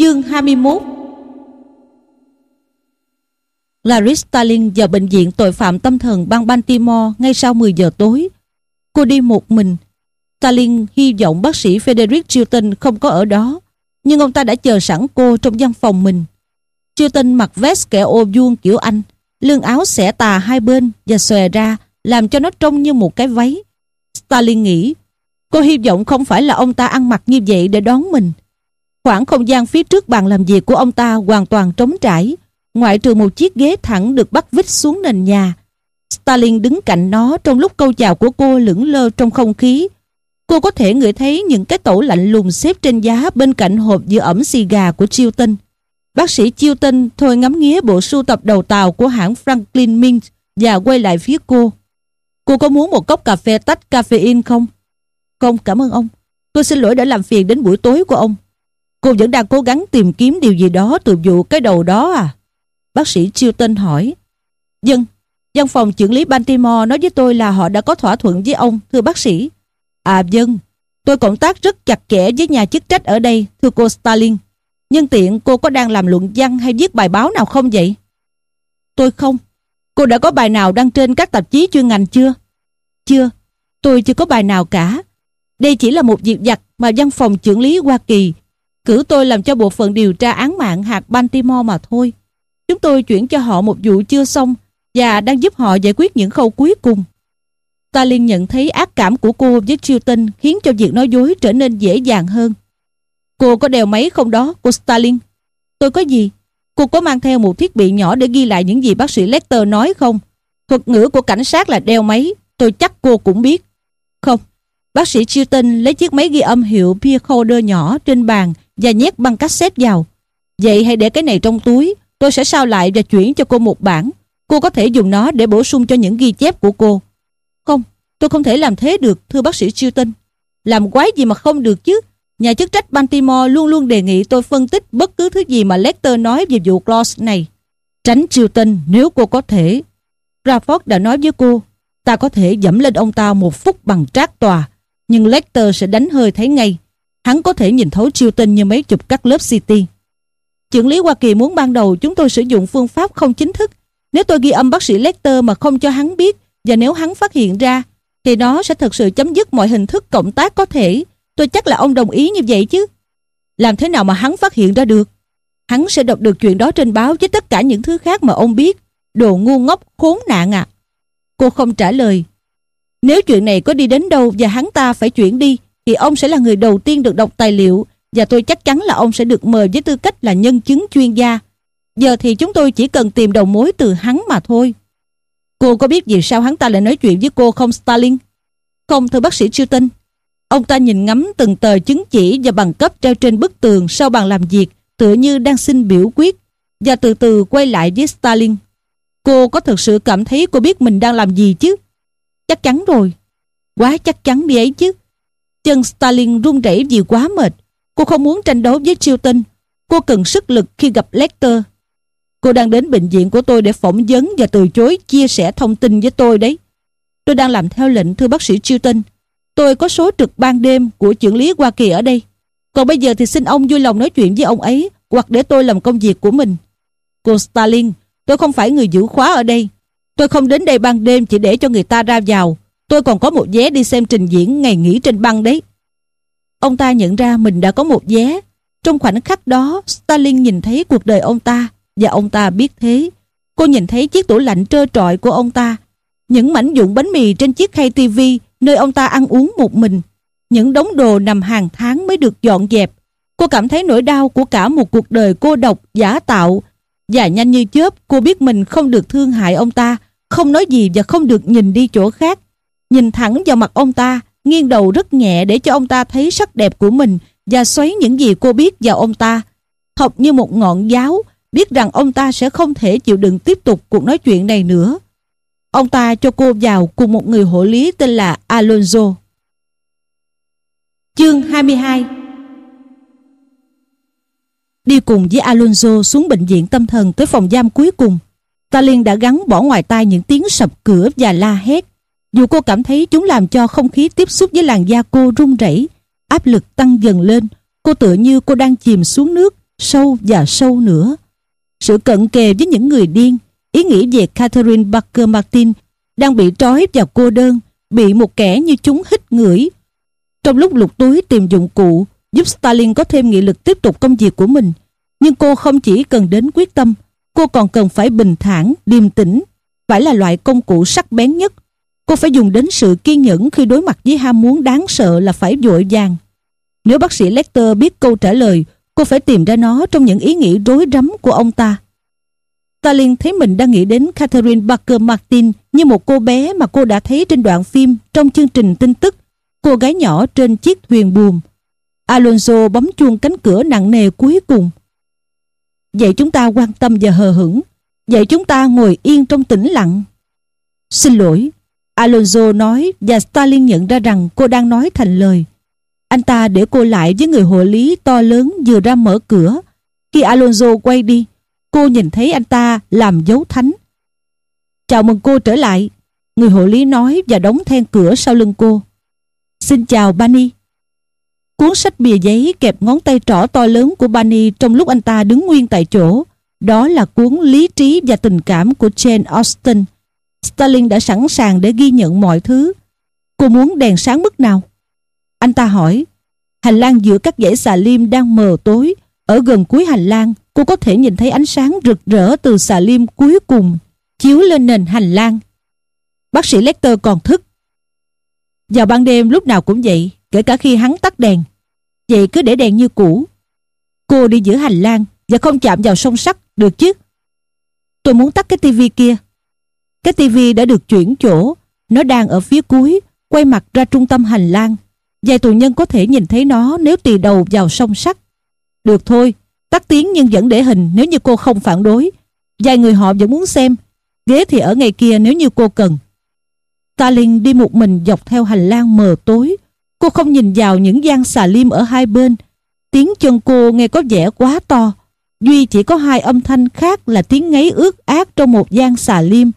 Chương 21 Larry Stalin vào bệnh viện tội phạm tâm thần bang Baltimore ngay sau 10 giờ tối. Cô đi một mình. Stalin hy vọng bác sĩ Frederick Chilton không có ở đó, nhưng ông ta đã chờ sẵn cô trong văn phòng mình. Chilton mặc vest kẻ ô vuông kiểu Anh, lưng áo xẻ tà hai bên và xòe ra, làm cho nó trông như một cái váy. Stalin nghĩ, cô hy vọng không phải là ông ta ăn mặc như vậy để đón mình. Khoảng không gian phía trước bàn làm việc của ông ta hoàn toàn trống trải, ngoại trừ một chiếc ghế thẳng được bắt vít xuống nền nhà. Stalin đứng cạnh nó trong lúc câu chào của cô lững lơ trong không khí. Cô có thể ngửi thấy những cái tẩu lạnh lùng xếp trên giá bên cạnh hộp giữ ẩm xì gà của Chilton. Bác sĩ Chilton thôi ngắm nghía bộ sưu tập đầu tàu của hãng Franklin Mint và quay lại phía cô. Cô có muốn một cốc cà phê tách caffeine không? Không, cảm ơn ông. Tôi xin lỗi đã làm phiền đến buổi tối của ông. Cô vẫn đang cố gắng tìm kiếm điều gì đó từ vụ cái đầu đó à? Bác sĩ Chilton hỏi. Dân, văn phòng trưởng lý Baltimore nói với tôi là họ đã có thỏa thuận với ông, thưa bác sĩ. À dân, tôi cộng tác rất chặt chẽ với nhà chức trách ở đây, thưa cô Stalin. Nhân tiện cô có đang làm luận văn hay viết bài báo nào không vậy? Tôi không. Cô đã có bài nào đăng trên các tạp chí chuyên ngành chưa? Chưa, tôi chưa có bài nào cả. Đây chỉ là một việc vặt mà văn phòng trưởng lý Hoa Kỳ cử tôi làm cho bộ phận điều tra án mạng hạt Baltimore mà thôi. Chúng tôi chuyển cho họ một vụ chưa xong và đang giúp họ giải quyết những khâu cuối cùng. Stalin nhận thấy ác cảm của cô với Chilton khiến cho việc nói dối trở nên dễ dàng hơn. Cô có đeo máy không đó, cô Stalin? Tôi có gì? Cô có mang theo một thiết bị nhỏ để ghi lại những gì bác sĩ Lester nói không? Thuật ngữ của cảnh sát là đeo máy, tôi chắc cô cũng biết. Không, bác sĩ Chilton lấy chiếc máy ghi âm hiệu Pearcoder nhỏ trên bàn và nhét băng cassette vào. Vậy hãy để cái này trong túi, tôi sẽ sao lại và chuyển cho cô một bản. Cô có thể dùng nó để bổ sung cho những ghi chép của cô. Không, tôi không thể làm thế được, thưa bác sĩ Chilton. Làm quái gì mà không được chứ? Nhà chức trách Baltimore luôn luôn đề nghị tôi phân tích bất cứ thứ gì mà Lecter nói về vụ Claus này. Tránh Chilton nếu cô có thể. crawford đã nói với cô, ta có thể dẫm lên ông ta một phút bằng trác tòa, nhưng Lecter sẽ đánh hơi thấy ngay. Hắn có thể nhìn thấu Chilton như mấy chục các lớp CT. Trưởng lý Hoa Kỳ muốn ban đầu chúng tôi sử dụng phương pháp không chính thức. Nếu tôi ghi âm bác sĩ Lecter mà không cho hắn biết và nếu hắn phát hiện ra thì nó sẽ thực sự chấm dứt mọi hình thức cộng tác có thể. Tôi chắc là ông đồng ý như vậy chứ. Làm thế nào mà hắn phát hiện ra được? Hắn sẽ đọc được chuyện đó trên báo với tất cả những thứ khác mà ông biết. Đồ ngu ngốc, khốn nạn à. Cô không trả lời. Nếu chuyện này có đi đến đâu và hắn ta phải chuyển đi thì ông sẽ là người đầu tiên được đọc tài liệu và tôi chắc chắn là ông sẽ được mời với tư cách là nhân chứng chuyên gia. Giờ thì chúng tôi chỉ cần tìm đầu mối từ hắn mà thôi. Cô có biết vì sao hắn ta lại nói chuyện với cô không Stalin? Không, thưa bác sĩ Chilton. Ông ta nhìn ngắm từng tờ chứng chỉ và bằng cấp treo trên bức tường sau bàn làm việc, tựa như đang xin biểu quyết, và từ từ quay lại với Stalin. Cô có thực sự cảm thấy cô biết mình đang làm gì chứ? Chắc chắn rồi. Quá chắc chắn đi ấy chứ. Chân Stalin run rẩy vì quá mệt. Cô không muốn tranh đấu với Chilton. Cô cần sức lực khi gặp Lecter. Cô đang đến bệnh viện của tôi để phỏng vấn và từ chối chia sẻ thông tin với tôi đấy. Tôi đang làm theo lệnh thưa bác sĩ Chilton. Tôi có số trực ban đêm của trưởng lý Hoa Kỳ ở đây. Còn bây giờ thì xin ông vui lòng nói chuyện với ông ấy hoặc để tôi làm công việc của mình. Cô Stalin, tôi không phải người giữ khóa ở đây. Tôi không đến đây ban đêm chỉ để cho người ta ra vào. Tôi còn có một vé đi xem trình diễn ngày nghỉ trên băng đấy. Ông ta nhận ra mình đã có một vé. Trong khoảnh khắc đó, Stalin nhìn thấy cuộc đời ông ta và ông ta biết thế. Cô nhìn thấy chiếc tủ lạnh trơ trọi của ông ta, những mảnh dụng bánh mì trên chiếc khay tivi nơi ông ta ăn uống một mình, những đống đồ nằm hàng tháng mới được dọn dẹp. Cô cảm thấy nỗi đau của cả một cuộc đời cô độc, giả tạo và nhanh như chớp cô biết mình không được thương hại ông ta, không nói gì và không được nhìn đi chỗ khác. Nhìn thẳng vào mặt ông ta, nghiêng đầu rất nhẹ để cho ông ta thấy sắc đẹp của mình và xoáy những gì cô biết vào ông ta. Học như một ngọn giáo, biết rằng ông ta sẽ không thể chịu đựng tiếp tục cuộc nói chuyện này nữa. Ông ta cho cô vào cùng một người hộ lý tên là Alonso. Chương 22 Đi cùng với Alonso xuống bệnh viện tâm thần tới phòng giam cuối cùng. Stalin đã gắn bỏ ngoài tai những tiếng sập cửa và la hét. Dù cô cảm thấy chúng làm cho không khí tiếp xúc với làn da cô run rẩy, áp lực tăng dần lên. Cô tựa như cô đang chìm xuống nước, sâu và sâu nữa. Sự cận kề với những người điên, ý nghĩ về Catherine Parker Martin đang bị trói vào cô đơn, bị một kẻ như chúng hít ngửi. Trong lúc lục túi tìm dụng cụ, giúp Stalin có thêm nghị lực tiếp tục công việc của mình. Nhưng cô không chỉ cần đến quyết tâm, cô còn cần phải bình thản, điềm tĩnh, phải là loại công cụ sắc bén nhất. Cô phải dùng đến sự kiên nhẫn khi đối mặt với ham muốn đáng sợ là phải vội vàng. Nếu bác sĩ Lecter biết câu trả lời, cô phải tìm ra nó trong những ý nghĩ rối rắm của ông ta. Stalin thấy mình đang nghĩ đến Catherine Parker Martin như một cô bé mà cô đã thấy trên đoạn phim trong chương trình tin tức, cô gái nhỏ trên chiếc thuyền buồm. Alonso bấm chuông cánh cửa nặng nề cuối cùng. Vậy chúng ta quan tâm và hờ hững. Vậy chúng ta ngồi yên trong tĩnh lặng. Xin lỗi, Alonso nói và Stalin nhận ra rằng cô đang nói thành lời. Anh ta để cô lại với người hộ lý to lớn vừa ra mở cửa. Khi Alonso quay đi, cô nhìn thấy anh ta làm dấu thánh. Chào mừng cô trở lại, người hộ lý nói và đóng then cửa sau lưng cô. Xin chào Bani. Cuốn sách bìa giấy kẹp ngón tay trỏ to lớn của Bani trong lúc anh ta đứng nguyên tại chỗ. Đó là cuốn Lý trí và tình cảm của Jane Austen. Stalin đã sẵn sàng để ghi nhận mọi thứ. Cô muốn đèn sáng mức nào? Anh ta hỏi. Hành lang giữa các dãy xà lim đang mờ tối. Ở gần cuối hành lang, cô có thể nhìn thấy ánh sáng rực rỡ từ xà lim cuối cùng chiếu lên nền hành lang. Bác sĩ Lecter còn thức. Vào ban đêm lúc nào cũng vậy, kể cả khi hắn tắt đèn. Vậy cứ để đèn như cũ. Cô đi giữa hành lang và không chạm vào song sắt, được chứ? Tôi muốn tắt cái tivi kia. Cái tivi đã được chuyển chỗ, nó đang ở phía cuối, quay mặt ra trung tâm hành lang. Vài tù nhân có thể nhìn thấy nó nếu tì đầu vào song sắt. Được thôi, tắt tiếng nhưng vẫn để hình nếu như cô không phản đối. Vài người họ vẫn muốn xem, ghế thì ở ngày kia nếu như cô cần. Stalin đi một mình dọc theo hành lang mờ tối. Cô không nhìn vào những gian xà lim ở hai bên. Tiếng chân cô nghe có vẻ quá to. Duy chỉ có hai âm thanh khác là tiếng ngáy ướt át trong một gian xà lim.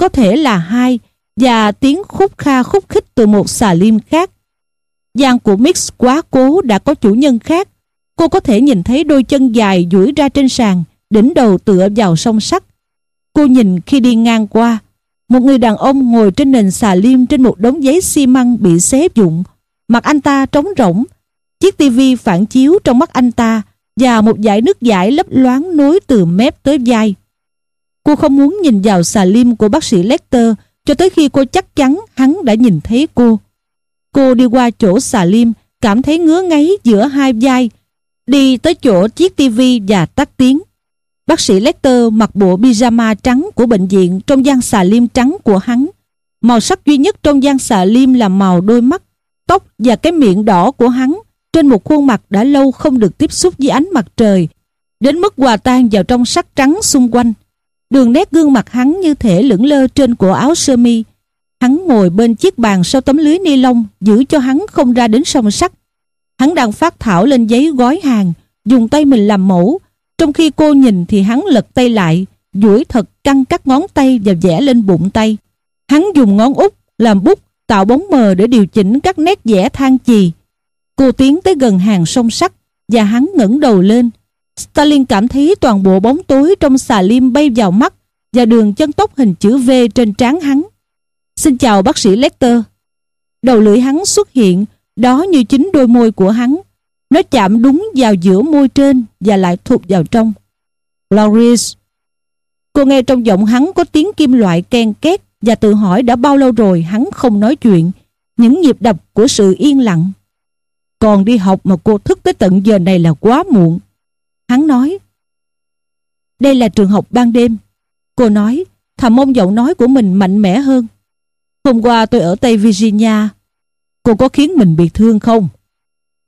Có thể là hai và tiếng khúc kha khúc khích từ một xà lim khác. Gian của Mix quá cố đã có chủ nhân khác. Cô có thể nhìn thấy đôi chân dài duỗi ra trên sàn, đỉnh đầu tựa vào song sắt. Cô nhìn khi đi ngang qua, một người đàn ông ngồi trên nền xà lim trên một đống giấy xi măng bị xé dụng. Mặt anh ta trống rỗng. Chiếc tivi phản chiếu trong mắt anh ta và một dải nước giải lấp loáng nối từ mép tới vai. Cô không muốn nhìn vào xà lim của bác sĩ Lecter cho tới khi cô chắc chắn hắn đã nhìn thấy cô. Cô đi qua chỗ xà lim, cảm thấy ngứa ngáy giữa hai vai, đi tới chỗ chiếc tivi và tắt tiếng. Bác sĩ Lecter mặc bộ pyjama trắng của bệnh viện trong gian xà lim trắng của hắn. Màu sắc duy nhất trong gian xà lim là màu đôi mắt, tóc và cái miệng đỏ của hắn trên một khuôn mặt đã lâu không được tiếp xúc với ánh mặt trời, đến mức hòa tan vào trong sắc trắng xung quanh. Đường nét gương mặt hắn như thể lững lơ trên cổ áo sơ mi. Hắn ngồi bên chiếc bàn sau tấm lưới ni lông giữ cho hắn không ra đến sông sắt. Hắn đang phát thảo lên giấy gói hàng, dùng tay mình làm mẫu. Trong khi cô nhìn thì hắn lật tay lại, duỗi thật căng các ngón tay và vẽ lên bụng tay. Hắn dùng ngón út làm bút tạo bóng mờ để điều chỉnh các nét vẽ than chì. Cô tiến tới gần hàng sông sắt và hắn ngẩng đầu lên. Stalin cảm thấy toàn bộ bóng tối trong xà lim bay vào mắt và đường chân tóc hình chữ V trên trán hắn. Xin chào bác sĩ Lecter. Đầu lưỡi hắn xuất hiện, đó như chính đôi môi của hắn. Nó chạm đúng vào giữa môi trên và lại thụt vào trong. Clarice. Cô nghe trong giọng hắn có tiếng kim loại ken két và tự hỏi đã bao lâu rồi hắn không nói chuyện. Những nhịp đập của sự yên lặng. Còn đi học mà cô thức tới tận giờ này là quá muộn. Hắn nói. Đây là trường học ban đêm. Cô nói, thầm mong giọng nói của mình mạnh mẽ hơn. Hôm qua tôi ở Tây Virginia. Cô có khiến mình bị thương không?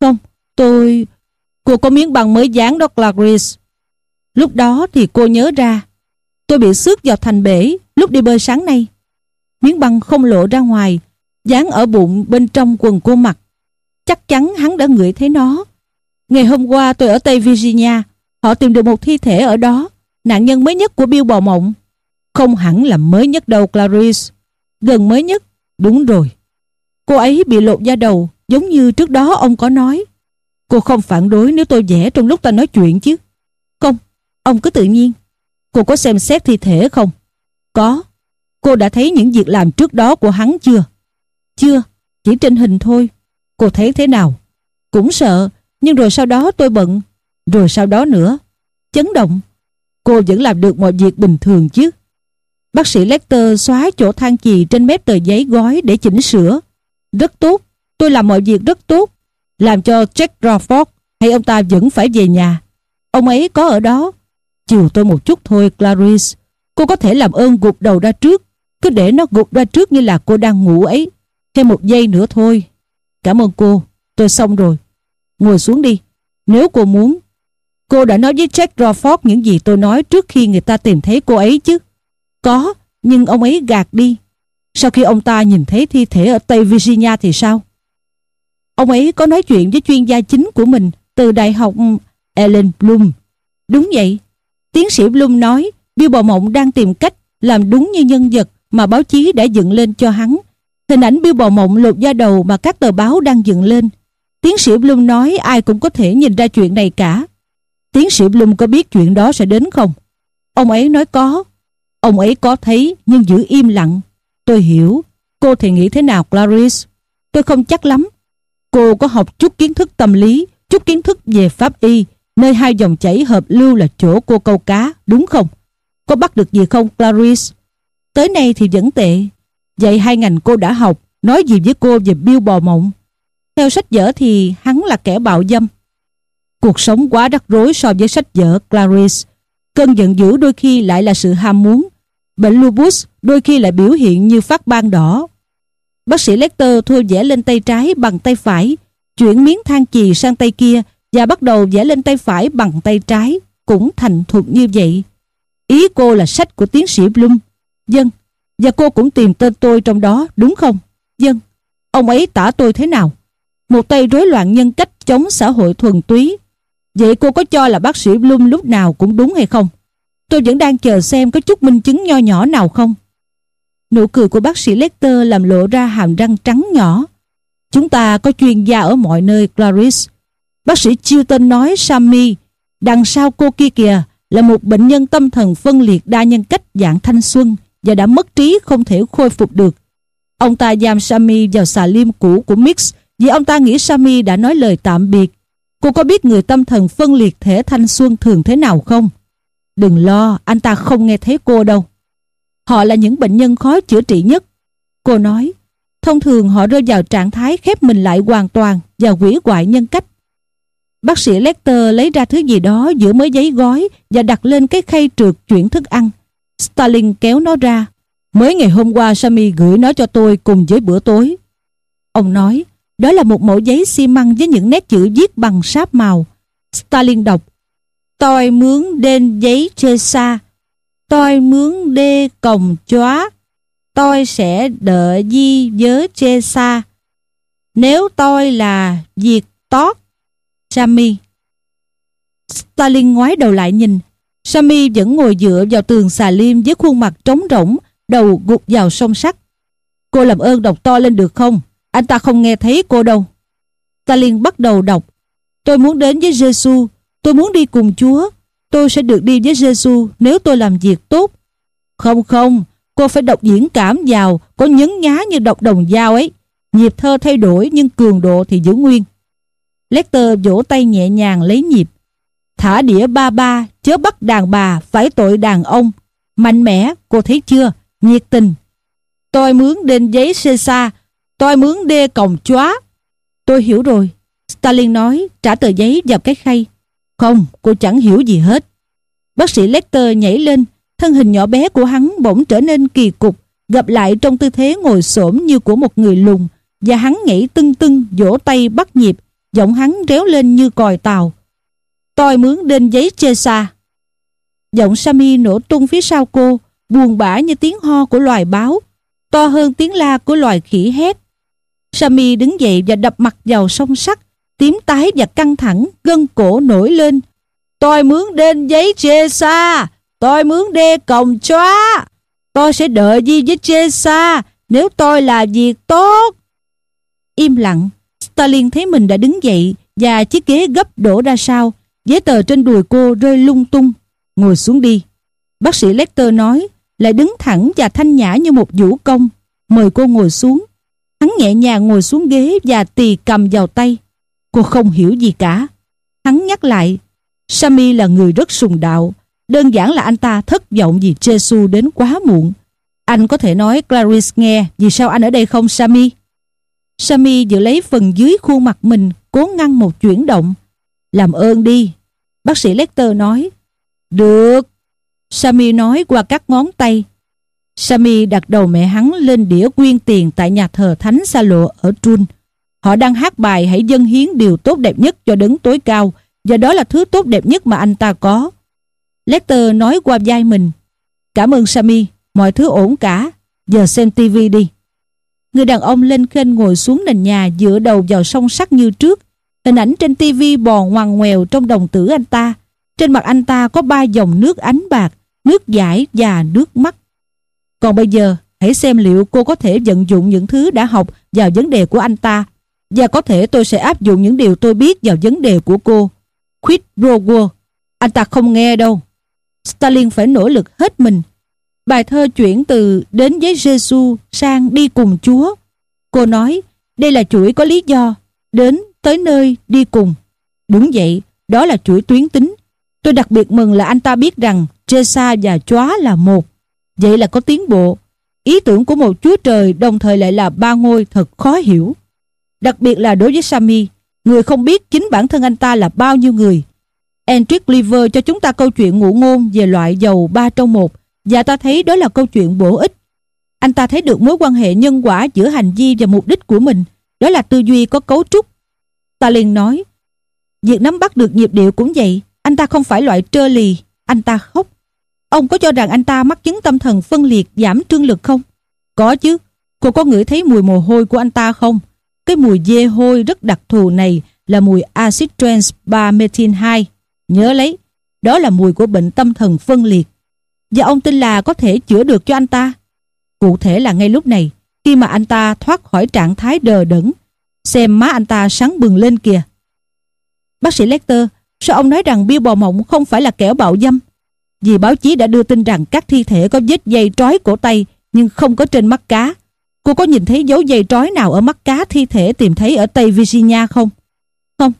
Không, tôi... Cô có miếng bằng mới dán đó Clarice. Lúc đó thì cô nhớ ra. Tôi bị xước vào thành bể lúc đi bơi sáng nay. Miếng băng không lộ ra ngoài, dán ở bụng bên trong quần cô mặc. Chắc chắn hắn đã ngửi thấy nó. Ngày hôm qua tôi ở Tây Virginia, họ tìm được một thi thể ở đó, nạn nhân mới nhất của Bill Bò Mộng. Không hẳn là mới nhất đâu Clarice. Gần mới nhất, đúng rồi. Cô ấy bị lột da đầu, giống như trước đó ông có nói. Cô không phản đối nếu tôi vẽ trong lúc ta nói chuyện chứ. không Ông cứ tự nhiên. Cô có xem xét thi thể không? Có. Cô đã thấy những việc làm trước đó của hắn chưa? Chưa, chỉ trên hình thôi. Cô thấy thế nào? Cũng sợ, nhưng rồi sau đó tôi bận. Rồi sau đó nữa. Chấn động. Cô vẫn làm được mọi việc bình thường chứ. Bác sĩ Lecter xóa chỗ than chì trên mép tờ giấy gói để chỉnh sửa. Rất tốt, tôi làm mọi việc rất tốt. Làm cho Jack Crawford hay ông ta vẫn phải về nhà. Ông ấy có ở đó. Chiều tôi một chút thôi Clarice. Cô có thể làm ơn gục đầu ra trước. Cứ để nó gục ra trước như là cô đang ngủ ấy. Thêm một giây nữa thôi. Cảm ơn cô. Tôi xong rồi. Ngồi xuống đi. Nếu cô muốn. Cô đã nói với Jack Crawford những gì tôi nói trước khi người ta tìm thấy cô ấy chứ. Có, nhưng ông ấy gạt đi. Sau khi ông ta nhìn thấy thi thể ở Tây Virginia thì sao? Ông ấy có nói chuyện với chuyên gia chính của mình từ Đại học ừ, Ellen Bloom. Đúng vậy. Tiến sĩ Bloom nói Bill Bò Mộng đang tìm cách làm đúng như nhân vật mà báo chí đã dựng lên cho hắn. Hình ảnh Bill Bò Mộng lột da đầu mà các tờ báo đang dựng lên. Tiến sĩ Bloom nói ai cũng có thể nhìn ra chuyện này cả. Tiến sĩ Bloom có biết chuyện đó sẽ đến không? Ông ấy nói có. Ông ấy có thấy nhưng giữ im lặng. Tôi hiểu. Cô thì nghĩ thế nào Clarice? Tôi không chắc lắm. Cô có học chút kiến thức tâm lý, chút kiến thức về pháp y, nơi hai dòng chảy hợp lưu là chỗ cô câu cá, đúng không? Có bắt được gì không Clarice? Tới nay thì vẫn tệ. Vậy hai ngành cô đã học, nói gì với cô về biêu bò mộng? Theo sách vở thì hắn là kẻ bạo dâm. Cuộc sống quá rắc rối so với sách vở Clarice. Cơn giận dữ đôi khi lại là sự ham muốn. Bệnh lupus đôi khi lại biểu hiện như phát ban đỏ. Bác sĩ Lecter thua vẽ lên tay trái bằng tay phải, chuyển miếng than chì sang tay kia và bắt đầu vẽ lên tay phải bằng tay trái, cũng thành thục như vậy. Ý cô là sách của tiến sĩ Bloom. Dân, và cô cũng tìm tên tôi trong đó, đúng không? Dân, ông ấy tả tôi thế nào? Một tay rối loạn nhân cách chống xã hội thuần túy. Vậy cô có cho là bác sĩ Bloom lúc nào cũng đúng hay không? Tôi vẫn đang chờ xem có chút minh chứng nho nhỏ nào không. Nụ cười của bác sĩ Lecter làm lộ ra hàm răng trắng nhỏ. Chúng ta có chuyên gia ở mọi nơi, Clarice. Bác sĩ Chilton nói Sammy, đằng sau cô kia kìa là một bệnh nhân tâm thần phân liệt đa nhân cách dạng thanh xuân và đã mất trí không thể khôi phục được. Ông ta giam Sammy vào xà liêm cũ của Mix vì ông ta nghĩ Sammy đã nói lời tạm biệt. Cô có biết người tâm thần phân liệt thể thanh xuân thường thế nào không? Đừng lo, anh ta không nghe thấy cô đâu. Họ là những bệnh nhân khó chữa trị nhất. Cô nói, thông thường họ rơi vào trạng thái khép mình lại hoàn toàn và quỷ hoại nhân cách. Bác sĩ Lecter lấy ra thứ gì đó giữa mấy giấy gói và đặt lên cái khay trượt chuyển thức ăn. Stalin kéo nó ra. Mới ngày hôm qua Sammy gửi nó cho tôi cùng với bữa tối. Ông nói, đó là một mẫu giấy xi măng với những nét chữ viết bằng sáp màu. Stalin đọc, tôi mướn đen giấy chê xa, tôi mướn đê còng chóa, tôi sẽ đợi di với chê xa. Nếu tôi là diệt tót, Sammy. Stalin ngoái đầu lại nhìn, Sammy vẫn ngồi dựa vào tường xà liêm với khuôn mặt trống rỗng, đầu gục vào sông sắt. Cô làm ơn đọc to lên được không? Anh ta không nghe thấy cô đâu. Stalin bắt đầu đọc. Tôi muốn đến với Giêsu, tôi muốn đi cùng Chúa. Tôi sẽ được đi với Giêsu nếu tôi làm việc tốt. Không không, cô phải đọc diễn cảm vào, có nhấn nhá như đọc đồng dao ấy. Nhịp thơ thay đổi nhưng cường độ thì giữ nguyên. Lecter vỗ tay nhẹ nhàng lấy nhịp. Thả đĩa ba ba, chớ bắt đàn bà, phải tội đàn ông. Mạnh mẽ, cô thấy chưa? Nhiệt tình. Tôi mướn đền giấy xê xa, tôi mướn đê còng chóa. Tôi hiểu rồi. Stalin nói, trả tờ giấy vào cái khay. Không, cô chẳng hiểu gì hết. Bác sĩ Lecter nhảy lên, thân hình nhỏ bé của hắn bỗng trở nên kỳ cục, gặp lại trong tư thế ngồi xổm như của một người lùn, và hắn nhảy tưng tưng, vỗ tay bắt nhịp, giọng hắn réo lên như còi tàu. Tôi mướn đên giấy chê xa. Giọng sami nổ tung phía sau cô, buồn bã như tiếng ho của loài báo, to hơn tiếng la của loài khỉ hét. Sami đứng dậy và đập mặt vào song sắt, tím tái và căng thẳng, gân cổ nổi lên. Tôi mướn đến giấy chê xa, tôi mướn đê còng chóa. Tôi sẽ đợi gì với chê xa nếu tôi là việc tốt. Im lặng, Stalin thấy mình đã đứng dậy và chiếc ghế gấp đổ ra sau. Giấy tờ trên đùi cô rơi lung tung. ngồi xuống đi. Bác sĩ Lecter nói, lại đứng thẳng và thanh nhã như một vũ công. Mời cô ngồi xuống. Hắn nhẹ nhàng ngồi xuống ghế và tì cầm vào tay. Cô không hiểu gì cả. Hắn nhắc lại, Sammy là người rất sùng đạo. Đơn giản là anh ta thất vọng vì Jesus đến quá muộn. Anh có thể nói Clarice nghe vì sao anh ở đây không Sammy? Sammy giữ lấy phần dưới khuôn mặt mình cố ngăn một chuyển động. Làm ơn đi. Bác sĩ Lecter nói. Được. Sammy nói qua các ngón tay. Sami đặt đầu mẹ hắn lên đĩa quyên tiền tại nhà thờ Thánh Sa Lộ ở Trun. Họ đang hát bài hãy dâng hiến điều tốt đẹp nhất cho đấng tối cao và đó là thứ tốt đẹp nhất mà anh ta có. Lester nói qua vai mình. Cảm ơn Sami, mọi thứ ổn cả. Giờ xem tivi đi. Người đàn ông lên kênh ngồi xuống nền nhà dựa đầu vào song sắt như trước. Hình ảnh trên tivi bò ngoằn ngoèo trong đồng tử anh ta. Trên mặt anh ta có ba dòng nước ánh bạc, nước giải và nước mắt. Còn bây giờ, hãy xem liệu cô có thể vận dụng những thứ đã học vào vấn đề của anh ta. Và có thể tôi sẽ áp dụng những điều tôi biết vào vấn đề của cô. Quit pro Anh ta không nghe đâu. Stalin phải nỗ lực hết mình. Bài thơ chuyển từ đến với Giêsu sang đi cùng Chúa. Cô nói, đây là chuỗi có lý do, đến tới nơi đi cùng. Đúng vậy, đó là chuỗi tuyến tính. Tôi đặc biệt mừng là anh ta biết rằng Jesa và Chóa là một. Vậy là có tiến bộ. Ý tưởng của một Chúa Trời đồng thời lại là ba ngôi thật khó hiểu. Đặc biệt là đối với Sami người không biết chính bản thân anh ta là bao nhiêu người. Andrew Liver cho chúng ta câu chuyện ngụ ngôn về loại dầu ba trong một và ta thấy đó là câu chuyện bổ ích. Anh ta thấy được mối quan hệ nhân quả giữa hành vi và mục đích của mình. Đó là tư duy có cấu trúc. Ta liền nói, việc nắm bắt được nhịp điệu cũng vậy. Anh ta không phải loại trơ lì, anh ta khóc. Ông có cho rằng anh ta mắc chứng tâm thần phân liệt giảm trương lực không? Có chứ. Cô có ngửi thấy mùi mồ hôi của anh ta không? Cái mùi dê hôi rất đặc thù này là mùi acid trans 3 methyl 2 Nhớ lấy, đó là mùi của bệnh tâm thần phân liệt. Và ông tin là có thể chữa được cho anh ta. Cụ thể là ngay lúc này, khi mà anh ta thoát khỏi trạng thái đờ đẫn, xem má anh ta sáng bừng lên kìa. Bác sĩ Lecter, sao ông nói rằng Bill Bò Mộng không phải là kẻo bạo dâm? Vì báo chí đã đưa tin rằng các thi thể có vết dây trói cổ tay nhưng không có trên mắt cá. Cô có nhìn thấy dấu dây trói nào ở mắt cá thi thể tìm thấy ở Tây Virginia không? Không.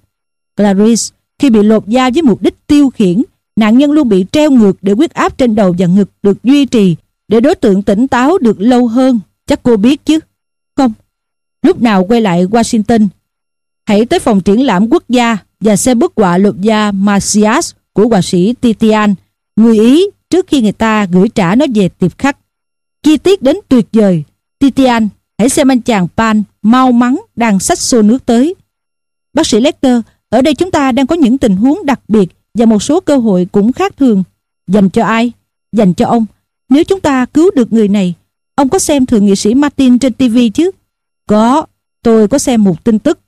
Clarice, khi bị lột da với mục đích tiêu khiển, nạn nhân luôn bị treo ngược để huyết áp trên đầu và ngực được duy trì để đối tượng tỉnh táo được lâu hơn. Chắc cô biết chứ? Không. Lúc nào quay lại Washington, hãy tới phòng triển lãm quốc gia và xem bức họa lột da Marcias của họa sĩ Titian, người Ý trước khi người ta gửi trả nó về tiệp khắc. Chi tiết đến tuyệt vời. Titian, hãy xem anh chàng Pan mau mắn đang sách xô nước tới. Bác sĩ Lecter ở đây chúng ta đang có những tình huống đặc biệt và một số cơ hội cũng khác thường. Dành cho ai? Dành cho ông. Nếu chúng ta cứu được người này, ông có xem thượng nghị sĩ Martin trên TV chứ? Có, tôi có xem một tin tức.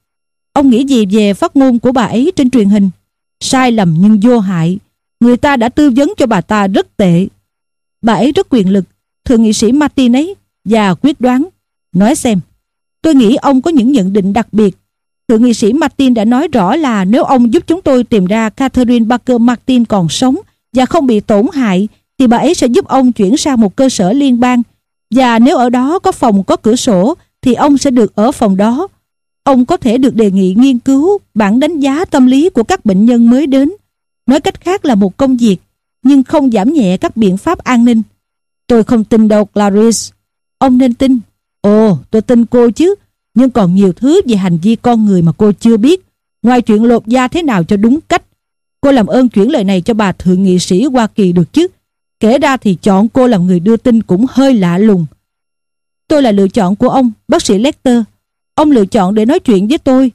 Ông nghĩ gì về phát ngôn của bà ấy trên truyền hình? Sai lầm nhưng vô hại. Người ta đã tư vấn cho bà ta rất tệ. Bà ấy rất quyền lực, thượng nghị sĩ Martin ấy, và quyết đoán. Nói xem, tôi nghĩ ông có những nhận định đặc biệt Thượng nghị sĩ Martin đã nói rõ là nếu ông giúp chúng tôi tìm ra Catherine baker Martin còn sống và không bị tổn hại, thì bà ấy sẽ giúp ông chuyển sang một cơ sở liên bang. Và nếu ở đó có phòng có cửa sổ, thì ông sẽ được ở phòng đó. Ông có thể được đề nghị nghiên cứu bản đánh giá tâm lý của các bệnh nhân mới đến. Nói cách khác là một công việc, nhưng không giảm nhẹ các biện pháp an ninh. Tôi không tin đâu Clarice. Ông nên tin. Ồ, tôi tin cô chứ nhưng còn nhiều thứ về hành vi con người mà cô chưa biết. Ngoài chuyện lột da thế nào cho đúng cách. Cô làm ơn chuyển lời này cho bà thượng nghị sĩ Hoa Kỳ được chứ. Kể ra thì chọn cô làm người đưa tin cũng hơi lạ lùng. Tôi là lựa chọn của ông, bác sĩ Lecter. Ông lựa chọn để nói chuyện với tôi.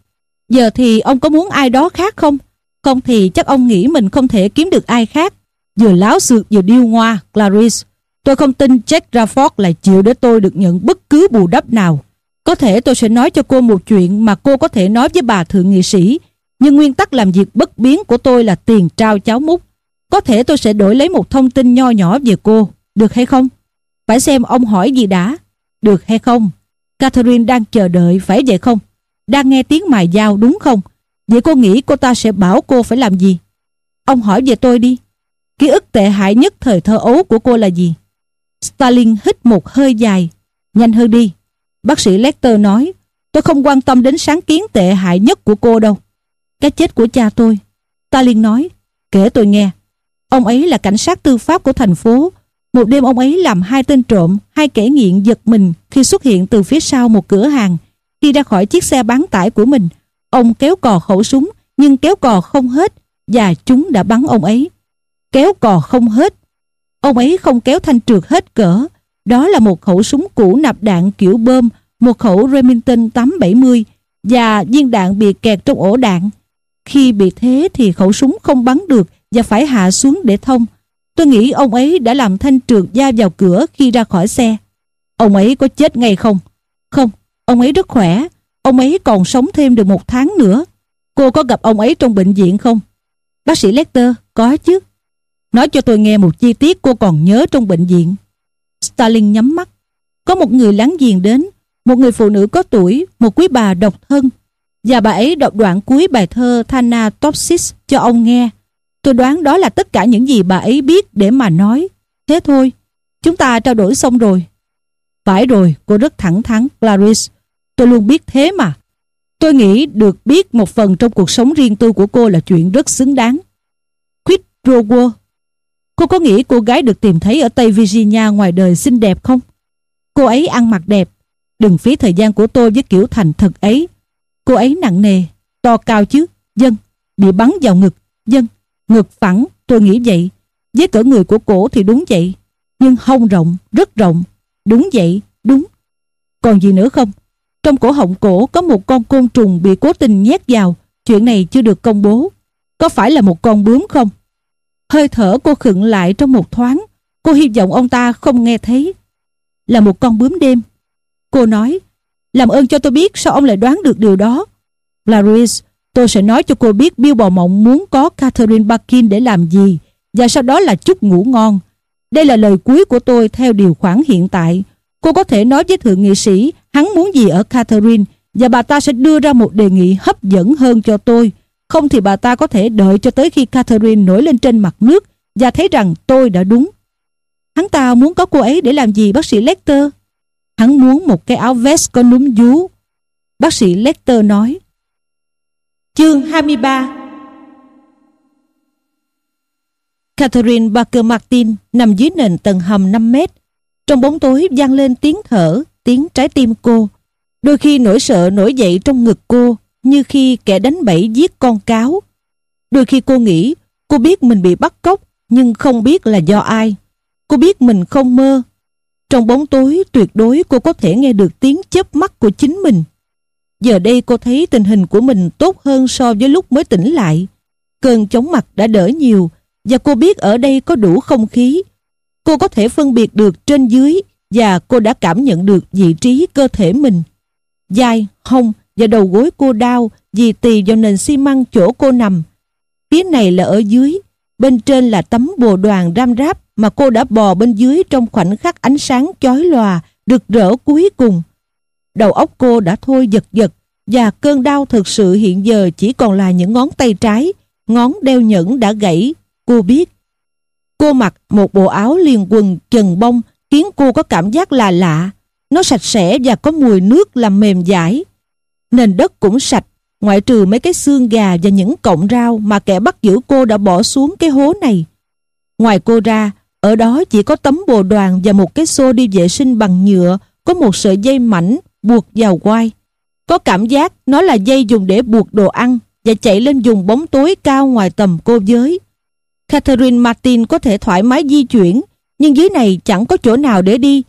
Giờ thì ông có muốn ai đó khác không? Không thì chắc ông nghĩ mình không thể kiếm được ai khác. Vừa láo xược vừa điêu ngoa, Clarice. Tôi không tin Jack Rafford lại chịu để tôi được nhận bất cứ bù đắp nào. Có thể tôi sẽ nói cho cô một chuyện mà cô có thể nói với bà thượng nghị sĩ, nhưng nguyên tắc làm việc bất biến của tôi là tiền trao cháo múc. Có thể tôi sẽ đổi lấy một thông tin nho nhỏ về cô, được hay không? Phải xem ông hỏi gì đã, được hay không? Catherine đang chờ đợi, phải vậy không? Đang nghe tiếng mài dao đúng không? Vậy cô nghĩ cô ta sẽ bảo cô phải làm gì? Ông hỏi về tôi đi. Ký ức tệ hại nhất thời thơ ấu của cô là gì? Stalin hít một hơi dài. Nhanh hơn đi. Bác sĩ Lecter nói, tôi không quan tâm đến sáng kiến tệ hại nhất của cô đâu. Cái chết của cha tôi. Stalin nói, kể tôi nghe. Ông ấy là cảnh sát tư pháp của thành phố. Một đêm ông ấy làm hai tên trộm, hai kẻ nghiện giật mình khi xuất hiện từ phía sau một cửa hàng. Khi ra khỏi chiếc xe bán tải của mình, ông kéo cò khẩu súng, nhưng kéo cò không hết và chúng đã bắn ông ấy. Kéo cò không hết. Ông ấy không kéo thanh trượt hết cỡ. Đó là một khẩu súng cũ nạp đạn kiểu bơm, một khẩu Remington 870 và viên đạn bị kẹt trong ổ đạn. Khi bị thế thì khẩu súng không bắn được và phải hạ xuống để thông. Tôi nghĩ ông ấy đã làm thanh trượt da vào cửa khi ra khỏi xe. Ông ấy có chết ngay không? Không, ông ấy rất khỏe. Ông ấy còn sống thêm được một tháng nữa. Cô có gặp ông ấy trong bệnh viện không? Bác sĩ Lecter, có chứ. Nói cho tôi nghe một chi tiết cô còn nhớ trong bệnh viện. Stalin nhắm mắt. Có một người láng giềng đến, một người phụ nữ có tuổi, một quý bà độc thân. Và bà ấy đọc đoạn cuối bài thơ Thanatopsis cho ông nghe. Tôi đoán đó là tất cả những gì bà ấy biết để mà nói. Thế thôi, chúng ta trao đổi xong rồi. Phải rồi, cô rất thẳng thắn, Clarice. Tôi luôn biết thế mà. Tôi nghĩ được biết một phần trong cuộc sống riêng tư của cô là chuyện rất xứng đáng. Quýt Rower Cô có nghĩ cô gái được tìm thấy ở Tây Virginia ngoài đời xinh đẹp không? Cô ấy ăn mặc đẹp. Đừng phí thời gian của tôi với kiểu thành thật ấy. Cô ấy nặng nề, to cao chứ, dân, bị bắn vào ngực, dân, ngực phẳng, tôi nghĩ vậy. Với cỡ người của cổ thì đúng vậy. Nhưng hông rộng, rất rộng. Đúng vậy, đúng. Còn gì nữa không? Trong cổ họng cổ có một con côn trùng bị cố tình nhét vào. Chuyện này chưa được công bố. Có phải là một con bướm không? Hơi thở cô khựng lại trong một thoáng. Cô hy vọng ông ta không nghe thấy. Là một con bướm đêm. Cô nói, làm ơn cho tôi biết sao ông lại đoán được điều đó. Clarice, tôi sẽ nói cho cô biết Bill Bò Mộng muốn có Catherine Barkin để làm gì và sau đó là chút ngủ ngon. Đây là lời cuối của tôi theo điều khoản hiện tại. Cô có thể nói với thượng nghị sĩ, hắn muốn gì ở Catherine, và bà ta sẽ đưa ra một đề nghị hấp dẫn hơn cho tôi. Không thì bà ta có thể đợi cho tới khi Catherine nổi lên trên mặt nước và thấy rằng tôi đã đúng. Hắn ta muốn có cô ấy để làm gì, bác sĩ Lecter? Hắn muốn một cái áo vest có núm vú. Bác sĩ Lecter nói. Chương 23 Catherine Barker Martin nằm dưới nền tầng hầm 5 mét. Trong bóng tối vang lên tiếng thở, tiếng trái tim cô. Đôi khi nỗi sợ nổi dậy trong ngực cô như khi kẻ đánh bẫy giết con cáo. Đôi khi cô nghĩ cô biết mình bị bắt cóc nhưng không biết là do ai. Cô biết mình không mơ. Trong bóng tối tuyệt đối cô có thể nghe được tiếng chớp mắt của chính mình. Giờ đây cô thấy tình hình của mình tốt hơn so với lúc mới tỉnh lại. Cơn chóng mặt đã đỡ nhiều và cô biết ở đây có đủ không khí. Cô có thể phân biệt được trên dưới và cô đã cảm nhận được vị trí cơ thể mình. Dài, hông và đầu gối cô đau vì tì vào nền xi măng chỗ cô nằm. Phía này là ở dưới, bên trên là tấm bồ đoàn ram ráp mà cô đã bò bên dưới trong khoảnh khắc ánh sáng chói lòa, rực rỡ cuối cùng. Đầu óc cô đã thôi giật giật và cơn đau thực sự hiện giờ chỉ còn là những ngón tay trái, ngón đeo nhẫn đã gãy, cô biết. Cô mặc một bộ áo liền quần chần bông khiến cô có cảm giác là lạ. Nó sạch sẽ và có mùi nước làm mềm dãi. Nền đất cũng sạch, ngoại trừ mấy cái xương gà và những cọng rau mà kẻ bắt giữ cô đã bỏ xuống cái hố này. Ngoài cô ra, ở đó chỉ có tấm bồ đoàn và một cái xô đi vệ sinh bằng nhựa có một sợi dây mảnh buộc vào quai. Có cảm giác nó là dây dùng để buộc đồ ăn và chạy lên dùng bóng tối cao ngoài tầm cô giới. Catherine Martin có thể thoải mái di chuyển, nhưng dưới này chẳng có chỗ nào để đi.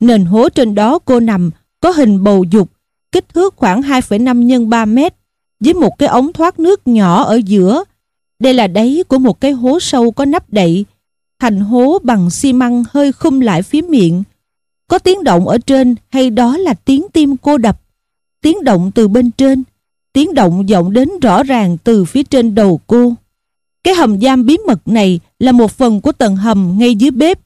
Nền hố trên đó cô nằm có hình bầu dục, kích thước khoảng 2,5 x 3 mét, với một cái ống thoát nước nhỏ ở giữa. Đây là đáy của một cái hố sâu có nắp đậy, thành hố bằng xi măng hơi khum lại phía miệng. Có tiếng động ở trên hay đó là tiếng tim cô đập? Tiếng động từ bên trên, tiếng động vọng đến rõ ràng từ phía trên đầu cô. Cái hầm giam bí mật này là một phần của tầng hầm ngay dưới bếp.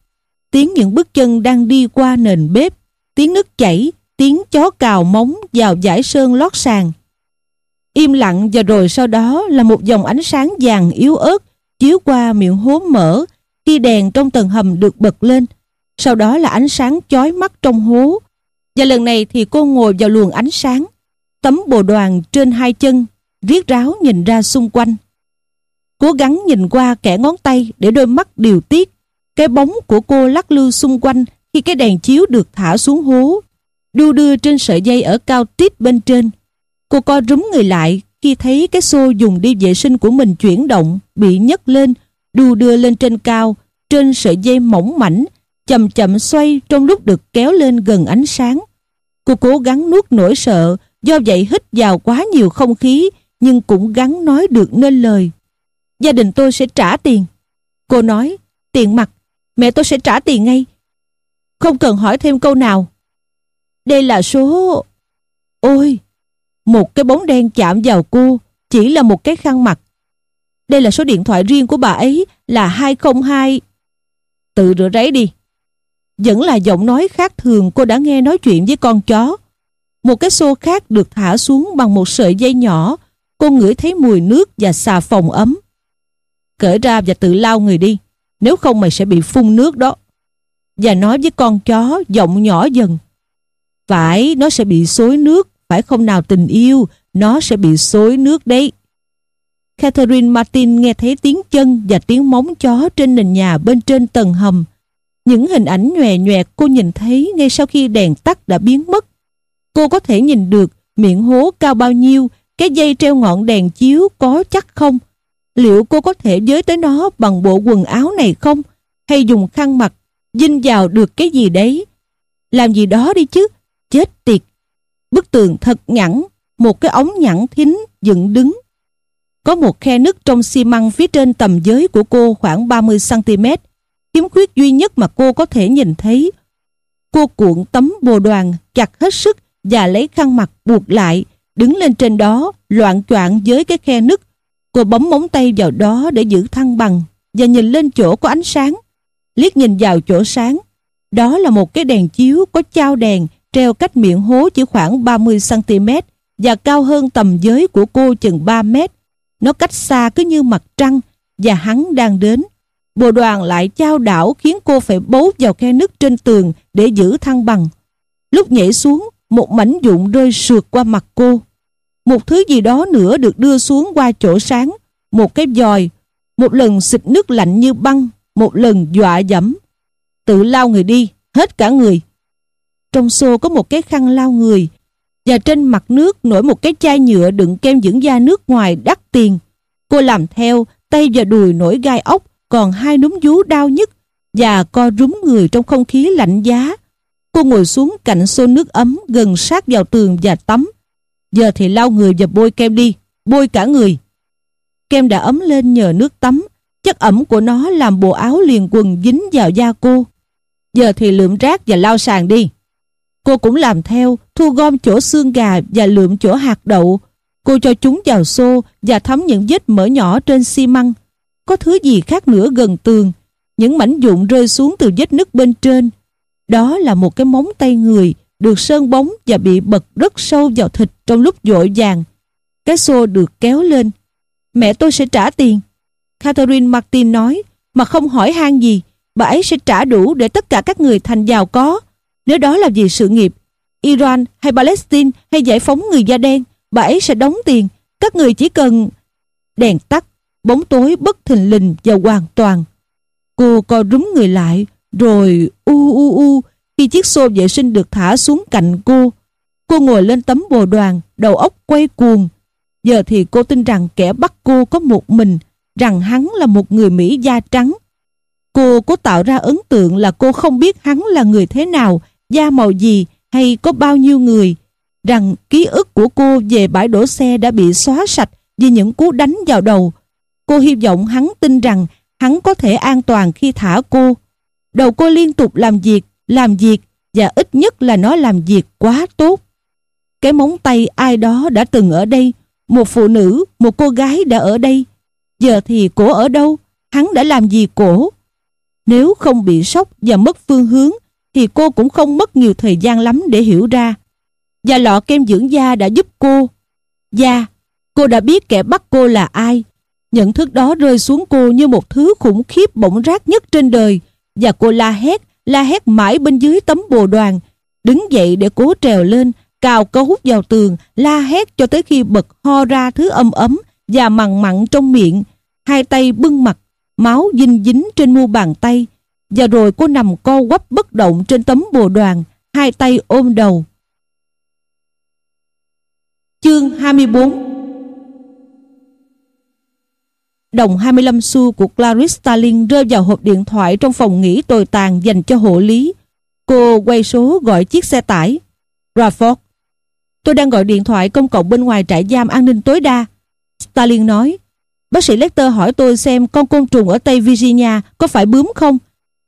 Tiếng những bước chân đang đi qua nền bếp, tiếng nước chảy, tiếng chó cào móng vào giải sơn lót sàn. Im lặng và rồi sau đó là một dòng ánh sáng vàng yếu ớt chiếu qua miệng hố mở khi đèn trong tầng hầm được bật lên. Sau đó là ánh sáng chói mắt trong hố. Và lần này thì cô ngồi vào luồng ánh sáng. Tấm bồ đoàn trên hai chân, riết ráo nhìn ra xung quanh. Cố gắng nhìn qua kẻ ngón tay để đôi mắt điều tiết. Cái bóng của cô lắc lư xung quanh khi cái đèn chiếu được thả xuống hố. Đu đưa trên sợi dây ở cao tít bên trên. Cô co rúm người lại khi thấy cái xô dùng đi vệ sinh của mình chuyển động, bị nhấc lên, đu đưa lên trên cao, trên sợi dây mỏng mảnh, chậm chậm xoay trong lúc được kéo lên gần ánh sáng. Cô cố gắng nuốt nỗi sợ, do vậy hít vào quá nhiều không khí, nhưng cũng gắng nói được nên lời. Gia đình tôi sẽ trả tiền. Cô nói, tiền mặt, mẹ tôi sẽ trả tiền ngay. Không cần hỏi thêm câu nào. Đây là số... Ôi, một cái bóng đen chạm vào cô, chỉ là một cái khăn mặt. Đây là số điện thoại riêng của bà ấy là 202. Tự rửa ráy đi. Vẫn là giọng nói khác thường cô đã nghe nói chuyện với con chó. Một cái xô khác được thả xuống bằng một sợi dây nhỏ. Cô ngửi thấy mùi nước và xà phòng ấm. Cởi ra và tự lau người đi. Nếu không mày sẽ bị phun nước đó. Và nói với con chó giọng nhỏ dần. Phải, nó sẽ bị xối nước. Phải không nào tình yêu, nó sẽ bị xối nước đấy. Catherine Martin nghe thấy tiếng chân và tiếng móng chó trên nền nhà bên trên tầng hầm. Những hình ảnh nhòe nhòe cô nhìn thấy ngay sau khi đèn tắt đã biến mất. Cô có thể nhìn được miệng hố cao bao nhiêu, cái dây treo ngọn đèn chiếu có chắc không? Liệu cô có thể giới tới nó bằng bộ quần áo này không? Hay dùng khăn mặt, dinh vào được cái gì đấy? Làm gì đó đi chứ, chết tiệt. Bức tường thật nhẵn, một cái ống nhẵn thính dựng đứng có một khe nứt trong xi măng phía trên tầm giới của cô khoảng 30cm. Khiếm khuyết duy nhất mà cô có thể nhìn thấy. Cô cuộn tấm bồ đoàn chặt hết sức và lấy khăn mặt buộc lại, đứng lên trên đó, loạn choạng với cái khe nứt. Cô bấm móng tay vào đó để giữ thăng bằng và nhìn lên chỗ có ánh sáng. Liếc nhìn vào chỗ sáng. Đó là một cái đèn chiếu có chao đèn treo cách miệng hố chỉ khoảng 30cm và cao hơn tầm giới của cô chừng 3 mét. Nó cách xa cứ như mặt trăng và hắn đang đến. Bồ đoàn lại trao đảo khiến cô phải bấu vào khe nứt trên tường để giữ thăng bằng. Lúc nhảy xuống, một mảnh dụng rơi sượt qua mặt cô. Một thứ gì đó nữa được đưa xuống qua chỗ sáng, một cái dòi, một lần xịt nước lạnh như băng, một lần dọa dẫm. Tự lao người đi, hết cả người. Trong xô có một cái khăn lao người, và trên mặt nước nổi một cái chai nhựa đựng kem dưỡng da nước ngoài đắt tiền. Cô làm theo, tay và đùi nổi gai ốc, còn hai núm vú đau nhức và co rúm người trong không khí lạnh giá. Cô ngồi xuống cạnh xô nước ấm gần sát vào tường và tắm. Giờ thì lau người và bôi kem đi, bôi cả người. Kem đã ấm lên nhờ nước tắm, chất ẩm của nó làm bộ áo liền quần dính vào da cô. Giờ thì lượm rác và lau sàn đi. Cô cũng làm theo, thu gom chỗ xương gà và lượm chỗ hạt đậu. Cô cho chúng vào xô và thấm những vết mỡ nhỏ trên xi măng. Có thứ gì khác nữa gần tường. Những mảnh vụn rơi xuống từ vết nứt bên trên. Đó là một cái móng tay người được sơn bóng và bị bật rất sâu vào thịt trong lúc dội vàng. Cái xô được kéo lên. Mẹ tôi sẽ trả tiền. Catherine Martin nói, mà không hỏi han gì, bà ấy sẽ trả đủ để tất cả các người thành giàu có. Nếu đó là vì sự nghiệp, Iran hay Palestine hay giải phóng người da đen, bà ấy sẽ đóng tiền. Các người chỉ cần... Đèn tắt, bóng tối bất thình lình và hoàn toàn. Cô co rúm người lại, rồi u u u khi chiếc xô vệ sinh được thả xuống cạnh cô. Cô ngồi lên tấm bồ đoàn, đầu óc quay cuồng. Giờ thì cô tin rằng kẻ bắt cô có một mình, rằng hắn là một người Mỹ da trắng. Cô cố tạo ra ấn tượng là cô không biết hắn là người thế nào da màu gì hay có bao nhiêu người, rằng ký ức của cô về bãi đổ xe đã bị xóa sạch vì những cú đánh vào đầu. Cô hy vọng hắn tin rằng hắn có thể an toàn khi thả cô. Đầu cô liên tục làm việc, làm việc và ít nhất là nó làm việc quá tốt. Cái móng tay ai đó đã từng ở đây, một phụ nữ, một cô gái đã ở đây. Giờ thì cổ ở đâu? Hắn đã làm gì cổ? Nếu không bị sốc và mất phương hướng thì cô cũng không mất nhiều thời gian lắm để hiểu ra. Và lọ kem dưỡng da đã giúp cô. Da, cô đã biết kẻ bắt cô là ai. Nhận thức đó rơi xuống cô như một thứ khủng khiếp bỗng rác nhất trên đời và cô la hét, la hét mãi bên dưới tấm bồ đoàn, đứng dậy để cố trèo lên, cào cấu vào tường, la hét cho tới khi bật ho ra thứ âm ấm và mặn mặn trong miệng. Hai tay bưng mặt, máu dinh dính trên mu bàn tay, và rồi cô nằm co quắp bất động trên tấm bồ đoàn, hai tay ôm đầu. Chương 24 Đồng 25 xu của Clarice Starling rơi vào hộp điện thoại trong phòng nghỉ tồi tàn dành cho hộ lý. Cô quay số gọi chiếc xe tải. Rafford. Tôi đang gọi điện thoại công cộng bên ngoài trại giam an ninh tối đa. Stalin nói. Bác sĩ Lecter hỏi tôi xem con côn trùng ở Tây Virginia có phải bướm không?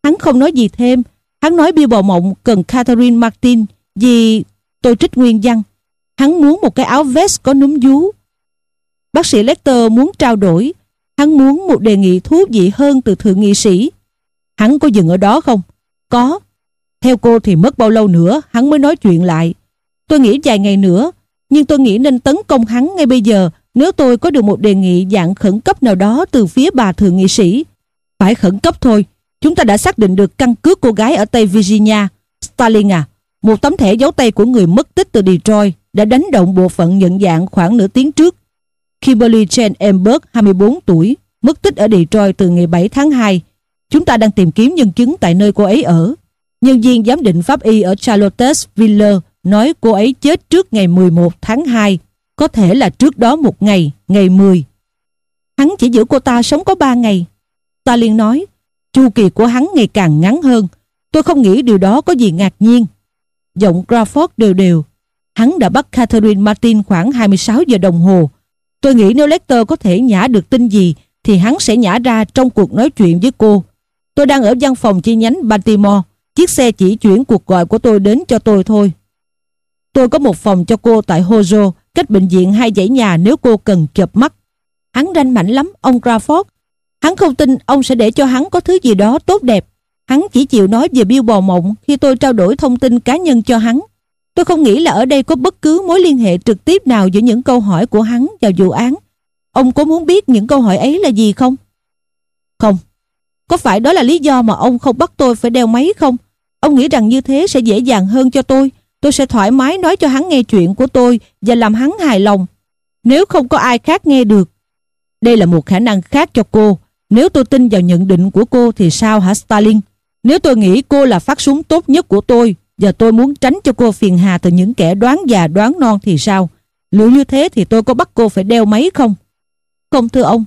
Hắn không nói gì thêm. Hắn nói bia Bò Mộng cần Catherine Martin vì tôi trích nguyên văn. Hắn muốn một cái áo vest có núm vú. Bác sĩ Lecter muốn trao đổi. Hắn muốn một đề nghị thú vị hơn từ thượng nghị sĩ. Hắn có dừng ở đó không? Có. Theo cô thì mất bao lâu nữa hắn mới nói chuyện lại. Tôi nghĩ vài ngày nữa, nhưng tôi nghĩ nên tấn công hắn ngay bây giờ nếu tôi có được một đề nghị dạng khẩn cấp nào đó từ phía bà thượng nghị sĩ. Phải khẩn cấp thôi, chúng ta đã xác định được căn cứ cô gái ở Tây Virginia. Stalin à, một tấm thẻ dấu tay của người mất tích từ Detroit đã đánh động bộ phận nhận dạng khoảng nửa tiếng trước. Kimberly Jane Emberg, 24 tuổi, mất tích ở Detroit từ ngày 7 tháng 2. Chúng ta đang tìm kiếm nhân chứng tại nơi cô ấy ở. Nhân viên giám định pháp y ở Charlottesville nói cô ấy chết trước ngày 11 tháng 2, có thể là trước đó một ngày, ngày 10. Hắn chỉ giữ cô ta sống có 3 ngày. Ta liền nói, chu kỳ của hắn ngày càng ngắn hơn. Tôi không nghĩ điều đó có gì ngạc nhiên. Giọng Crawford đều đều. Hắn đã bắt Catherine Martin khoảng 26 giờ đồng hồ. Tôi nghĩ nếu Lecter có thể nhả được tin gì thì hắn sẽ nhả ra trong cuộc nói chuyện với cô. Tôi đang ở văn phòng chi nhánh Baltimore. Chiếc xe chỉ chuyển cuộc gọi của tôi đến cho tôi thôi. Tôi có một phòng cho cô tại Hojo, cách bệnh viện hai dãy nhà nếu cô cần chợp mắt. Hắn ranh mảnh lắm, ông Crawford. Hắn không tin ông sẽ để cho hắn có thứ gì đó tốt đẹp. Hắn chỉ chịu nói về Bill bò mộng khi tôi trao đổi thông tin cá nhân cho hắn. Tôi không nghĩ là ở đây có bất cứ mối liên hệ trực tiếp nào giữa những câu hỏi của hắn vào vụ án. Ông có muốn biết những câu hỏi ấy là gì không? Không. Có phải đó là lý do mà ông không bắt tôi phải đeo máy không? Ông nghĩ rằng như thế sẽ dễ dàng hơn cho tôi. Tôi sẽ thoải mái nói cho hắn nghe chuyện của tôi và làm hắn hài lòng. Nếu không có ai khác nghe được. Đây là một khả năng khác cho cô. Nếu tôi tin vào nhận định của cô thì sao hả, Stalin? Nếu tôi nghĩ cô là phát súng tốt nhất của tôi và tôi muốn tránh cho cô phiền hà từ những kẻ đoán già đoán non thì sao? Liệu như thế thì tôi có bắt cô phải đeo máy không? Không thưa ông.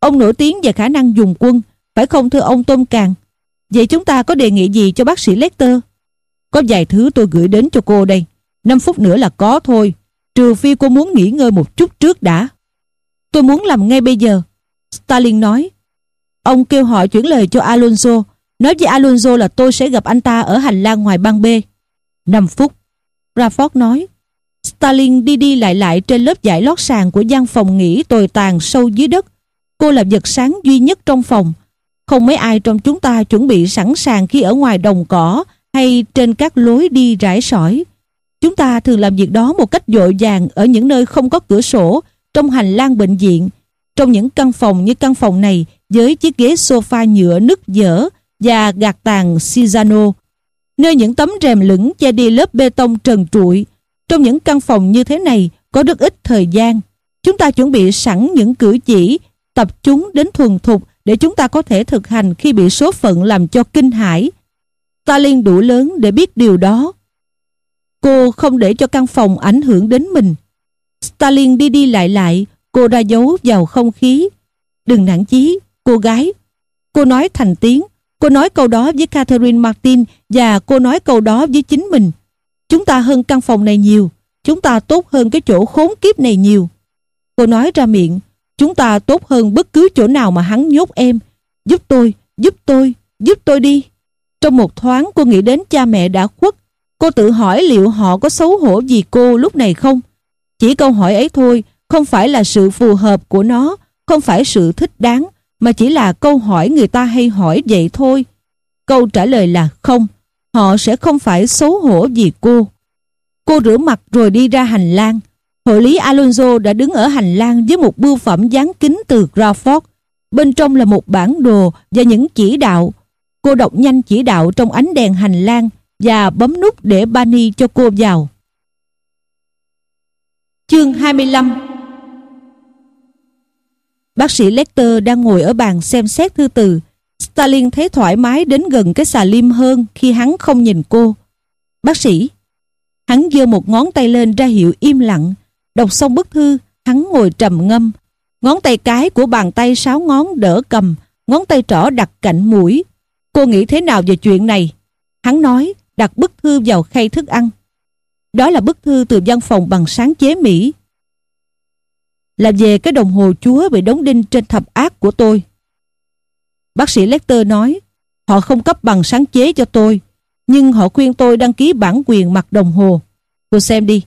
Ông nổi tiếng về khả năng dùng quân. Phải không thưa ông Tôn Càng? Vậy chúng ta có đề nghị gì cho bác sĩ Lecter? Có vài thứ tôi gửi đến cho cô đây. 5 phút nữa là có thôi. Trừ phi cô muốn nghỉ ngơi một chút trước đã. Tôi muốn làm ngay bây giờ. Stalin nói. Ông kêu họ chuyển lời cho Alonso. Nói với Alonso là tôi sẽ gặp anh ta ở hành lang ngoài băng B. 5 phút. Rafford nói. Stalin đi đi lại lại trên lớp giải lót sàn của gian phòng nghỉ tồi tàn sâu dưới đất. Cô là vật sáng duy nhất trong phòng. Không mấy ai trong chúng ta chuẩn bị sẵn sàng khi ở ngoài đồng cỏ hay trên các lối đi rải sỏi. Chúng ta thường làm việc đó một cách dội vàng ở những nơi không có cửa sổ, trong hành lang bệnh viện, trong những căn phòng như căn phòng này với chiếc ghế sofa nhựa nứt dở và gạt tàn Cisano nơi những tấm rèm lửng che đi lớp bê tông trần trụi. Trong những căn phòng như thế này có rất ít thời gian. Chúng ta chuẩn bị sẵn những cử chỉ, tập chúng đến thuần thục để chúng ta có thể thực hành khi bị số phận làm cho kinh hãi. Stalin đủ lớn để biết điều đó. Cô không để cho căn phòng ảnh hưởng đến mình. Stalin đi đi lại lại, cô ra dấu vào không khí. Đừng nản chí, cô gái. Cô nói thành tiếng. Cô nói câu đó với Catherine Martin và cô nói câu đó với chính mình. Chúng ta hơn căn phòng này nhiều. Chúng ta tốt hơn cái chỗ khốn kiếp này nhiều. Cô nói ra miệng. Chúng ta tốt hơn bất cứ chỗ nào mà hắn nhốt em. Giúp tôi, giúp tôi, giúp tôi đi. Trong một thoáng cô nghĩ đến cha mẹ đã khuất. Cô tự hỏi liệu họ có xấu hổ gì cô lúc này không? Chỉ câu hỏi ấy thôi, không phải là sự phù hợp của nó, không phải sự thích đáng, mà chỉ là câu hỏi người ta hay hỏi vậy thôi. Câu trả lời là không, họ sẽ không phải xấu hổ vì cô. Cô rửa mặt rồi đi ra hành lang. Hội lý Alonso đã đứng ở hành lang với một bưu phẩm dán kính từ Crawford. Bên trong là một bản đồ và những chỉ đạo. Cô đọc nhanh chỉ đạo trong ánh đèn hành lang và bấm nút để Bani cho cô vào. Chương 25 Bác sĩ Lecter đang ngồi ở bàn xem xét thư từ. Stalin thấy thoải mái đến gần cái xà lim hơn khi hắn không nhìn cô. Bác sĩ, hắn giơ một ngón tay lên ra hiệu im lặng. Đọc xong bức thư, hắn ngồi trầm ngâm. Ngón tay cái của bàn tay sáu ngón đỡ cầm, ngón tay trỏ đặt cạnh mũi. Cô nghĩ thế nào về chuyện này? Hắn nói, đặt bức thư vào khay thức ăn. Đó là bức thư từ văn phòng bằng sáng chế Mỹ. Là về cái đồng hồ chúa bị đóng đinh trên thập ác của tôi. Bác sĩ Lecter nói, họ không cấp bằng sáng chế cho tôi, nhưng họ khuyên tôi đăng ký bản quyền mặt đồng hồ. Cô xem đi.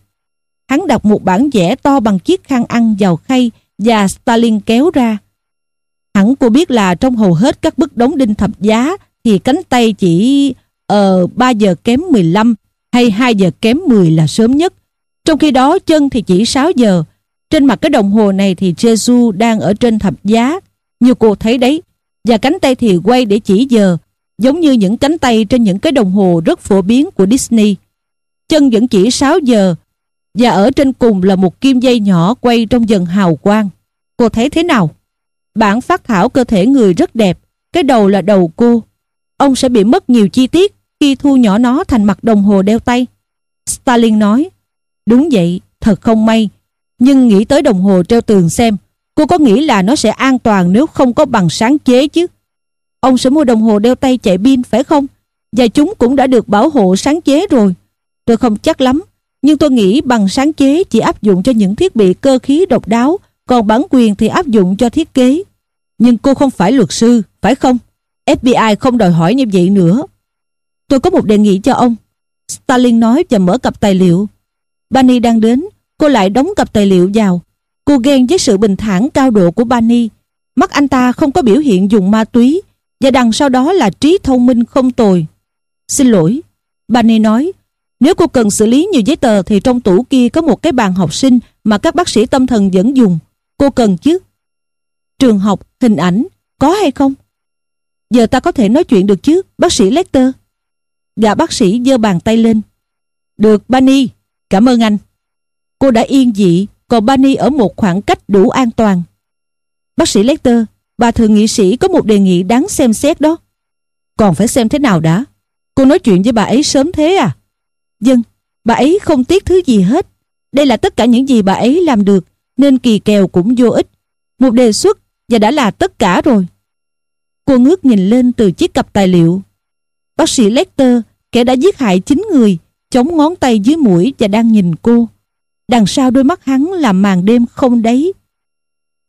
Hắn đọc một bản vẽ to bằng chiếc khăn ăn vào khay và Stalin kéo ra. Hẳn cô biết là trong hầu hết các bức đóng đinh thập giá thì cánh tay chỉ ờ uh, 3 giờ kém 15 hay 2 giờ kém 10 là sớm nhất. Trong khi đó chân thì chỉ 6 giờ. Trên mặt cái đồng hồ này thì Jesus đang ở trên thập giá, như cô thấy đấy. Và cánh tay thì quay để chỉ giờ, giống như những cánh tay trên những cái đồng hồ rất phổ biến của Disney. Chân vẫn chỉ 6 giờ, và ở trên cùng là một kim dây nhỏ quay trong dần hào quang. Cô thấy thế nào? Bản phát thảo cơ thể người rất đẹp, cái đầu là đầu cô. Ông sẽ bị mất nhiều chi tiết khi thu nhỏ nó thành mặt đồng hồ đeo tay. Stalin nói, đúng vậy, thật không may. Nhưng nghĩ tới đồng hồ treo tường xem, cô có nghĩ là nó sẽ an toàn nếu không có bằng sáng chế chứ? Ông sẽ mua đồng hồ đeo tay chạy pin phải không? Và chúng cũng đã được bảo hộ sáng chế rồi. Tôi không chắc lắm, nhưng tôi nghĩ bằng sáng chế chỉ áp dụng cho những thiết bị cơ khí độc đáo, còn bản quyền thì áp dụng cho thiết kế. Nhưng cô không phải luật sư, phải không? FBI không đòi hỏi như vậy nữa. Tôi có một đề nghị cho ông. Stalin nói và mở cặp tài liệu. Bani đang đến, cô lại đóng cặp tài liệu vào. Cô ghen với sự bình thản cao độ của Bani. Mắt anh ta không có biểu hiện dùng ma túy và đằng sau đó là trí thông minh không tồi. Xin lỗi, Bani nói, nếu cô cần xử lý nhiều giấy tờ thì trong tủ kia có một cái bàn học sinh mà các bác sĩ tâm thần vẫn dùng. Cô cần chứ? Trường học, hình ảnh, có hay không? Giờ ta có thể nói chuyện được chứ, bác sĩ Lecter? Gã bác sĩ giơ bàn tay lên. Được, Bani, cảm ơn anh. Cô đã yên dị, còn Bani ở một khoảng cách đủ an toàn. Bác sĩ Lecter, bà thượng nghị sĩ có một đề nghị đáng xem xét đó. Còn phải xem thế nào đã? Cô nói chuyện với bà ấy sớm thế à? Dân, bà ấy không tiếc thứ gì hết. Đây là tất cả những gì bà ấy làm được, nên kỳ kèo cũng vô ích. Một đề xuất và đã là tất cả rồi. Cô ngước nhìn lên từ chiếc cặp tài liệu. Bác sĩ Lecter, kẻ đã giết hại chín người, chống ngón tay dưới mũi và đang nhìn cô. Đằng sau đôi mắt hắn là màn đêm không đấy.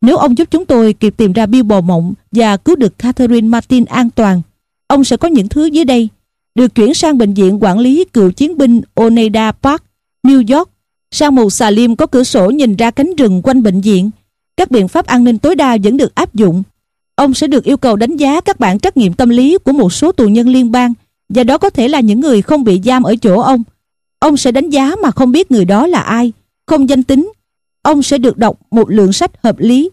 Nếu ông giúp chúng tôi kịp tìm ra Bill bò mộng và cứu được Catherine Martin an toàn, ông sẽ có những thứ dưới đây được chuyển sang bệnh viện quản lý cựu chiến binh Oneida Park, New York. Sang một xà liêm có cửa sổ nhìn ra cánh rừng quanh bệnh viện. Các biện pháp an ninh tối đa vẫn được áp dụng. Ông sẽ được yêu cầu đánh giá các bản trắc nghiệm tâm lý của một số tù nhân liên bang và đó có thể là những người không bị giam ở chỗ ông. Ông sẽ đánh giá mà không biết người đó là ai, không danh tính. Ông sẽ được đọc một lượng sách hợp lý.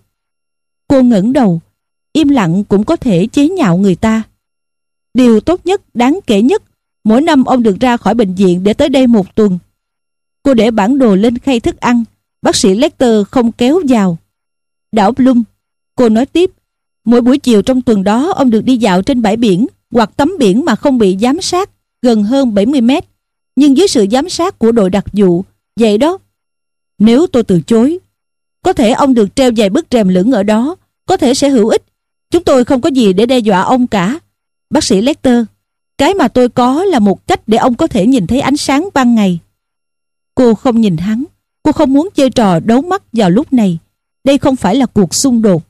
Cô ngẩng đầu, im lặng cũng có thể chế nhạo người ta. Điều tốt nhất, đáng kể nhất, mỗi năm ông được ra khỏi bệnh viện để tới đây một tuần. Cô để bản đồ lên khay thức ăn, bác sĩ Lecter không kéo vào. Đảo Bloom, cô nói tiếp, mỗi buổi chiều trong tuần đó ông được đi dạo trên bãi biển hoặc tắm biển mà không bị giám sát gần hơn 70 mét, nhưng dưới sự giám sát của đội đặc vụ. Vậy đó, nếu tôi từ chối, có thể ông được treo vài bức rèm lửng ở đó, có thể sẽ hữu ích. Chúng tôi không có gì để đe dọa ông cả. Bác sĩ Lecter, cái mà tôi có là một cách để ông có thể nhìn thấy ánh sáng ban ngày. Cô không nhìn hắn, cô không muốn chơi trò đấu mắt vào lúc này. Đây không phải là cuộc xung đột.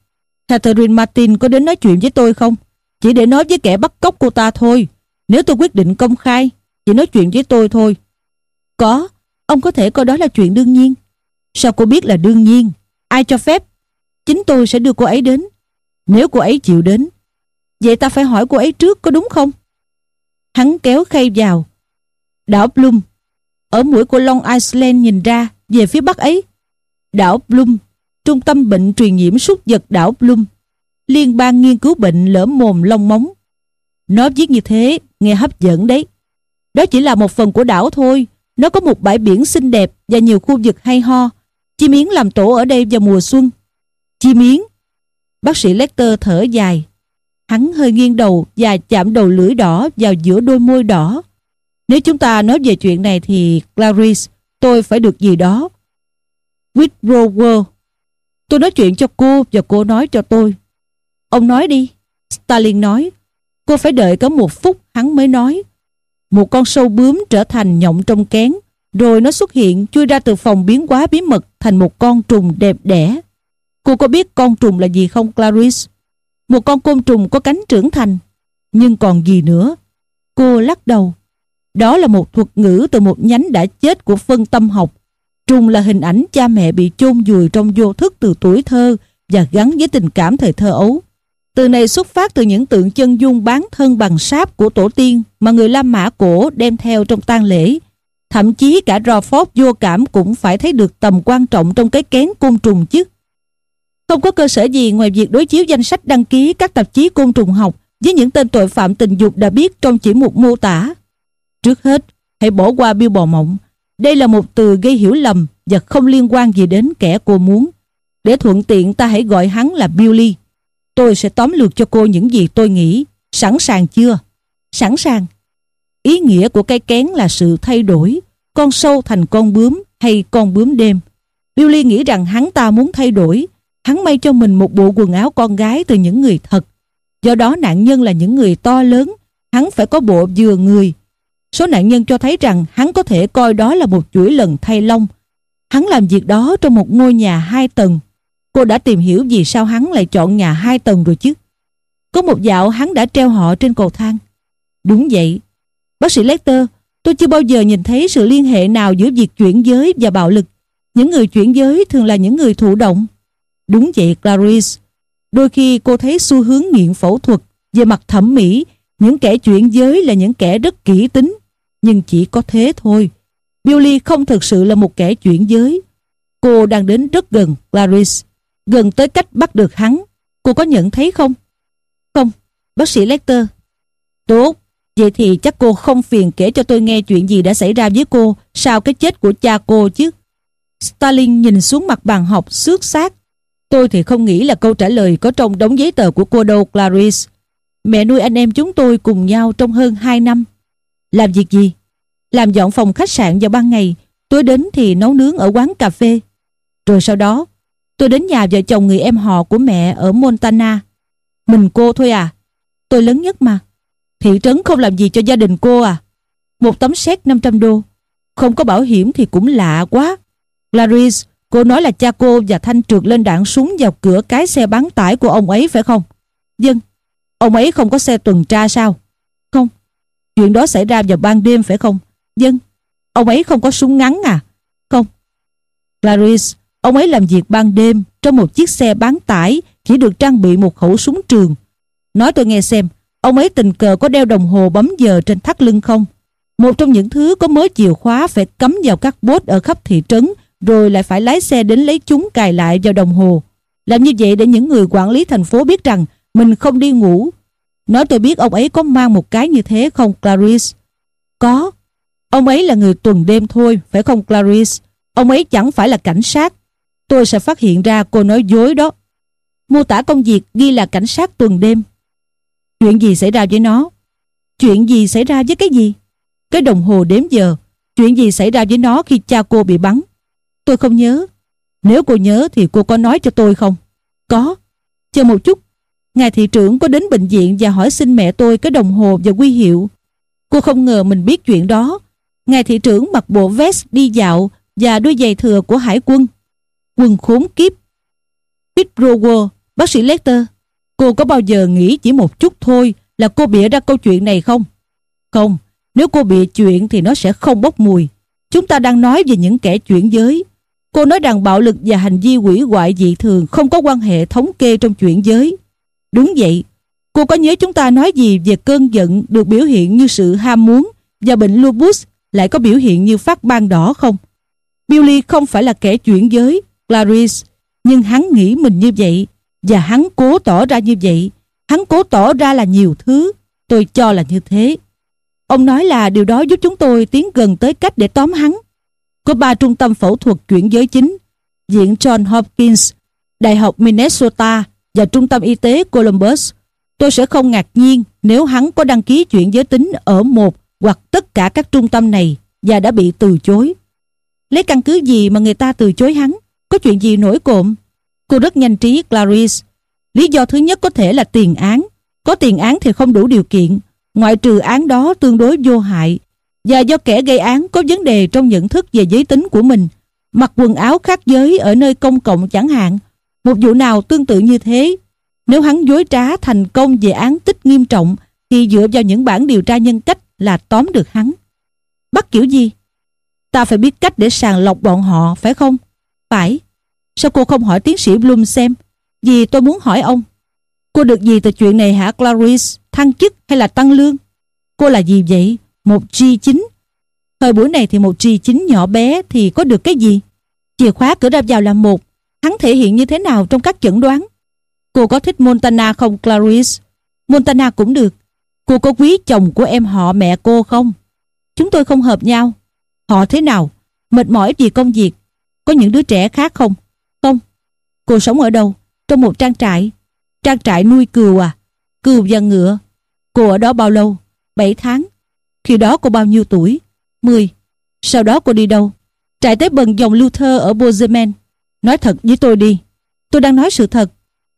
Catherine Martin có đến nói chuyện với tôi không? Chỉ để nói với kẻ bắt cóc cô ta thôi. Nếu tôi quyết định công khai, chỉ nói chuyện với tôi thôi. Có, ông có thể coi đó là chuyện đương nhiên. Sao cô biết là đương nhiên? Ai cho phép? Chính tôi sẽ đưa cô ấy đến. Nếu cô ấy chịu đến, Vậy ta phải hỏi cô ấy trước có đúng không? Hắn kéo khay vào. Đảo Bloom, ở mũi của Long Island nhìn ra, về phía bắc ấy. Đảo Bloom, Trung tâm bệnh truyền nhiễm súc vật đảo Bloom, Liên bang nghiên cứu bệnh lở mồm lông móng. Nó viết như thế, nghe hấp dẫn đấy. Đó chỉ là một phần của đảo thôi. Nó có một bãi biển xinh đẹp và nhiều khu vực hay ho. Chim yến làm tổ ở đây vào mùa xuân. Chim yến? Bác sĩ Lecter thở dài. Hắn hơi nghiêng đầu và chạm đầu lưỡi đỏ vào giữa đôi môi đỏ. Nếu chúng ta nói về chuyện này thì Clarice, tôi phải được gì đó. Whitrower, Tôi nói chuyện cho cô và cô nói cho tôi. Ông nói đi. Stalin nói. Cô phải đợi có một phút hắn mới nói. Một con sâu bướm trở thành nhộng trong kén. Rồi nó xuất hiện, chui ra từ phòng biến hóa bí mật thành một con trùng đẹp đẽ. Cô có biết con trùng là gì không, Clarice? Một con côn trùng có cánh trưởng thành. Nhưng còn gì nữa? Cô lắc đầu. Đó là một thuật ngữ từ một nhánh đã chết của phân tâm học. Trùng là hình ảnh cha mẹ bị chôn vùi trong vô thức từ tuổi thơ và gắn với tình cảm thời thơ ấu. Từ này xuất phát từ những tượng chân dung bán thân bằng sáp của tổ tiên mà người La Mã cổ đem theo trong tang lễ. Thậm chí cả Rofford vô cảm cũng phải thấy được tầm quan trọng trong cái kén côn trùng chứ. Không có cơ sở gì ngoài việc đối chiếu danh sách đăng ký các tạp chí côn trùng học với những tên tội phạm tình dục đã biết trong chỉ một mô tả. Trước hết, hãy bỏ qua biêu bò mộng. Đây là một từ gây hiểu lầm và không liên quan gì đến kẻ cô muốn. Để thuận tiện ta hãy gọi hắn là Billy. Tôi sẽ tóm lược cho cô những gì tôi nghĩ. Sẵn sàng chưa? Sẵn sàng. Ý nghĩa của cái kén là sự thay đổi. Con sâu thành con bướm hay con bướm đêm. Billy nghĩ rằng hắn ta muốn thay đổi. Hắn may cho mình một bộ quần áo con gái từ những người thật. Do đó nạn nhân là những người to lớn. Hắn phải có bộ vừa người. Số nạn nhân cho thấy rằng hắn có thể coi đó là một chuỗi lần thay lông. Hắn làm việc đó trong một ngôi nhà hai tầng Cô đã tìm hiểu vì sao hắn lại chọn nhà hai tầng rồi chứ. Có một dạo hắn đã treo họ trên cầu thang. Đúng vậy. Bác sĩ Lester tôi chưa bao giờ nhìn thấy sự liên hệ nào giữa việc chuyển giới và bạo lực. Những người chuyển giới thường là những người thụ động. Đúng vậy Clarice. Đôi khi cô thấy xu hướng nghiện phẫu thuật về mặt thẩm mỹ, những kẻ chuyển giới là những kẻ rất kỹ tính. Nhưng chỉ có thế thôi. Billy không thực sự là một kẻ chuyển giới. Cô đang đến rất gần Clarice gần tới cách bắt được hắn. Cô có nhận thấy không? Không, bác sĩ Lecter. Tốt, vậy thì chắc cô không phiền kể cho tôi nghe chuyện gì đã xảy ra với cô sau cái chết của cha cô chứ. Stalin nhìn xuống mặt bàn học xước xác. Tôi thì không nghĩ là câu trả lời có trong đống giấy tờ của cô đâu Clarice. Mẹ nuôi anh em chúng tôi cùng nhau trong hơn 2 năm. Làm việc gì? Làm dọn phòng khách sạn vào ban ngày, tối đến thì nấu nướng ở quán cà phê. Rồi sau đó, Tôi đến nhà vợ chồng người em họ của mẹ ở Montana. Mình cô thôi à? Tôi lớn nhất mà. Thị trấn không làm gì cho gia đình cô à? Một tấm séc 500 đô. Không có bảo hiểm thì cũng lạ quá. Clarice, cô nói là cha cô và Thanh trượt lên đạn súng vào cửa cái xe bán tải của ông ấy phải không? Dân, ông ấy không có xe tuần tra sao? Không. Chuyện đó xảy ra vào ban đêm phải không? Dân, ông ấy không có súng ngắn à? Không. Clarice, Ông ấy làm việc ban đêm trong một chiếc xe bán tải chỉ được trang bị một khẩu súng trường. Nói tôi nghe xem, ông ấy tình cờ có đeo đồng hồ bấm giờ trên thắt lưng không? Một trong những thứ có mớ chìa khóa phải cắm vào các bốt ở khắp thị trấn rồi lại phải lái xe đến lấy chúng cài lại vào đồng hồ. Làm như vậy để những người quản lý thành phố biết rằng mình không đi ngủ. Nói tôi biết ông ấy có mang một cái như thế không Clarice? Có. Ông ấy là người tuần đêm thôi, phải không Clarice? Ông ấy chẳng phải là cảnh sát tôi sẽ phát hiện ra cô nói dối đó. Mô tả công việc ghi là cảnh sát tuần đêm. Chuyện gì xảy ra với nó? Chuyện gì xảy ra với cái gì? Cái đồng hồ đếm giờ. Chuyện gì xảy ra với nó khi cha cô bị bắn? Tôi không nhớ. Nếu cô nhớ thì cô có nói cho tôi không? Có. Chờ một chút. Ngài thị trưởng có đến bệnh viện và hỏi xin mẹ tôi cái đồng hồ và quy hiệu. Cô không ngờ mình biết chuyện đó. Ngài thị trưởng mặc bộ vest đi dạo và đôi giày thừa của hải quân quân khốn kiếp. Fitzroy, bác sĩ Lester, cô có bao giờ nghĩ chỉ một chút thôi là cô bịa ra câu chuyện này không? Không, nếu cô bịa chuyện thì nó sẽ không bốc mùi. Chúng ta đang nói về những kẻ chuyển giới. Cô nói rằng bạo lực và hành vi quỷ hoại dị thường không có quan hệ thống kê trong chuyển giới. Đúng vậy, cô có nhớ chúng ta nói gì về cơn giận được biểu hiện như sự ham muốn và bệnh lupus lại có biểu hiện như phát ban đỏ không? Billy không phải là kẻ chuyển giới Clarice, nhưng hắn nghĩ mình như vậy và hắn cố tỏ ra như vậy. Hắn cố tỏ ra là nhiều thứ. Tôi cho là như thế. Ông nói là điều đó giúp chúng tôi tiến gần tới cách để tóm hắn. Có ba trung tâm phẫu thuật chuyển giới chính, Viện John Hopkins, Đại học Minnesota và Trung tâm Y tế Columbus. Tôi sẽ không ngạc nhiên nếu hắn có đăng ký chuyển giới tính ở một hoặc tất cả các trung tâm này và đã bị từ chối. Lấy căn cứ gì mà người ta từ chối hắn? Có chuyện gì nổi cộm? Cô rất nhanh trí Clarice. Lý do thứ nhất có thể là tiền án. Có tiền án thì không đủ điều kiện. Ngoại trừ án đó tương đối vô hại. Và do kẻ gây án có vấn đề trong nhận thức về giới tính của mình. Mặc quần áo khác giới ở nơi công cộng chẳng hạn. Một vụ nào tương tự như thế. Nếu hắn dối trá thành công về án tích nghiêm trọng thì dựa vào những bản điều tra nhân cách là tóm được hắn. Bắt kiểu gì? Ta phải biết cách để sàng lọc bọn họ, phải không? Phải. Sao cô không hỏi tiến sĩ Bloom xem? Vì tôi muốn hỏi ông. Cô được gì từ chuyện này hả, Clarice? Thăng chức hay là tăng lương? Cô là gì vậy? Một G9. Thời buổi này thì một G9 nhỏ bé thì có được cái gì? Chìa khóa cửa ra vào là một. Hắn thể hiện như thế nào trong các chẩn đoán? Cô có thích Montana không, Clarice? Montana cũng được. Cô có quý chồng của em, họ, mẹ cô không? Chúng tôi không hợp nhau. Họ thế nào? Mệt mỏi vì công việc. Có những đứa trẻ khác không? Không. Cô sống ở đâu? Trong một trang trại. Trang trại nuôi cừu à? Cừu và ngựa. Cô ở đó bao lâu? 7 tháng. Khi đó cô bao nhiêu tuổi? 10. Sau đó cô đi đâu? Trại tới bần dòng Luther ở Bozeman. Nói thật với tôi đi. Tôi đang nói sự thật.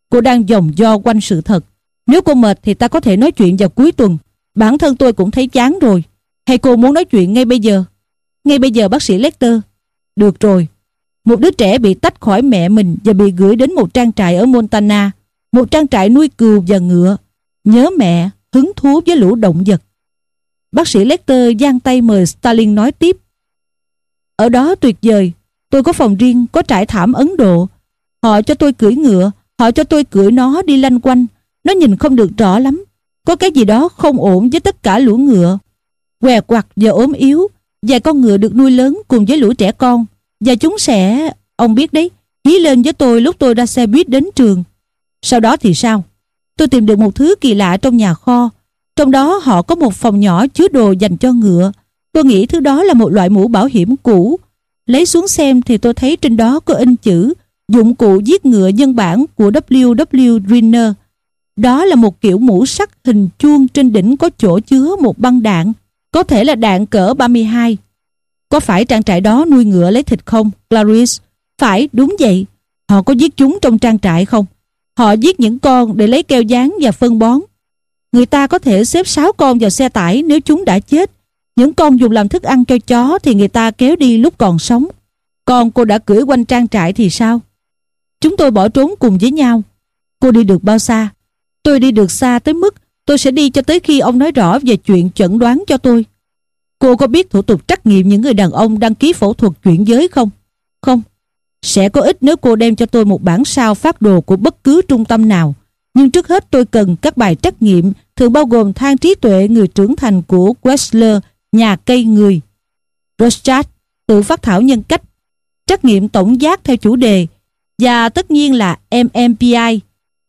Cô đang dòng do quanh sự thật. Nếu cô mệt thì ta có thể nói chuyện vào cuối tuần. Bản thân tôi cũng thấy chán rồi. Hay cô muốn nói chuyện ngay bây giờ? Ngay bây giờ bác sĩ Lecter. Được rồi. Một đứa trẻ bị tách khỏi mẹ mình và bị gửi đến một trang trại ở Montana. Một trang trại nuôi cừu và ngựa. Nhớ mẹ, hứng thú với lũ động vật. Bác sĩ Lecter giang tay mời Stalin nói tiếp. Ở đó tuyệt vời. Tôi có phòng riêng, có trải thảm Ấn Độ. Họ cho tôi cưỡi ngựa, họ cho tôi cưỡi nó đi lanh quanh. Nó nhìn không được rõ lắm. Có cái gì đó không ổn với tất cả lũ ngựa. Què quặt và ốm yếu. Vài con ngựa được nuôi lớn cùng với lũ trẻ con. Và chúng sẽ... Ông biết đấy, hí lên với tôi lúc tôi ra xe buýt đến trường. Sau đó thì sao? Tôi tìm được một thứ kỳ lạ trong nhà kho. Trong đó họ có một phòng nhỏ chứa đồ dành cho ngựa. Tôi nghĩ thứ đó là một loại mũ bảo hiểm cũ. Lấy xuống xem thì tôi thấy trên đó có in chữ dụng cụ giết ngựa nhân bản của W.W. Greener. Đó là một kiểu mũ sắt hình chuông trên đỉnh có chỗ chứa một băng đạn, có thể là đạn cỡ 32. Có phải trang trại đó nuôi ngựa lấy thịt không, Clarice? Phải, đúng vậy. Họ có giết chúng trong trang trại không? Họ giết những con để lấy keo dán và phân bón. Người ta có thể xếp 6 con vào xe tải nếu chúng đã chết. Những con dùng làm thức ăn cho chó thì người ta kéo đi lúc còn sống. Còn cô đã cưỡi quanh trang trại thì sao? Chúng tôi bỏ trốn cùng với nhau. Cô đi được bao xa? Tôi đi được xa tới mức tôi sẽ đi cho tới khi ông nói rõ về chuyện chẩn đoán cho tôi. Cô có biết thủ tục trắc nghiệm những người đàn ông đăng ký phẫu thuật chuyển giới không? Không. Sẽ có ích nếu cô đem cho tôi một bản sao phát đồ của bất cứ trung tâm nào. Nhưng trước hết tôi cần các bài trắc nghiệm thường bao gồm thang trí tuệ người trưởng thành của Wessler, nhà cây người. Rothschild tự phát thảo nhân cách, trắc nghiệm tổng giác theo chủ đề và tất nhiên là MMPI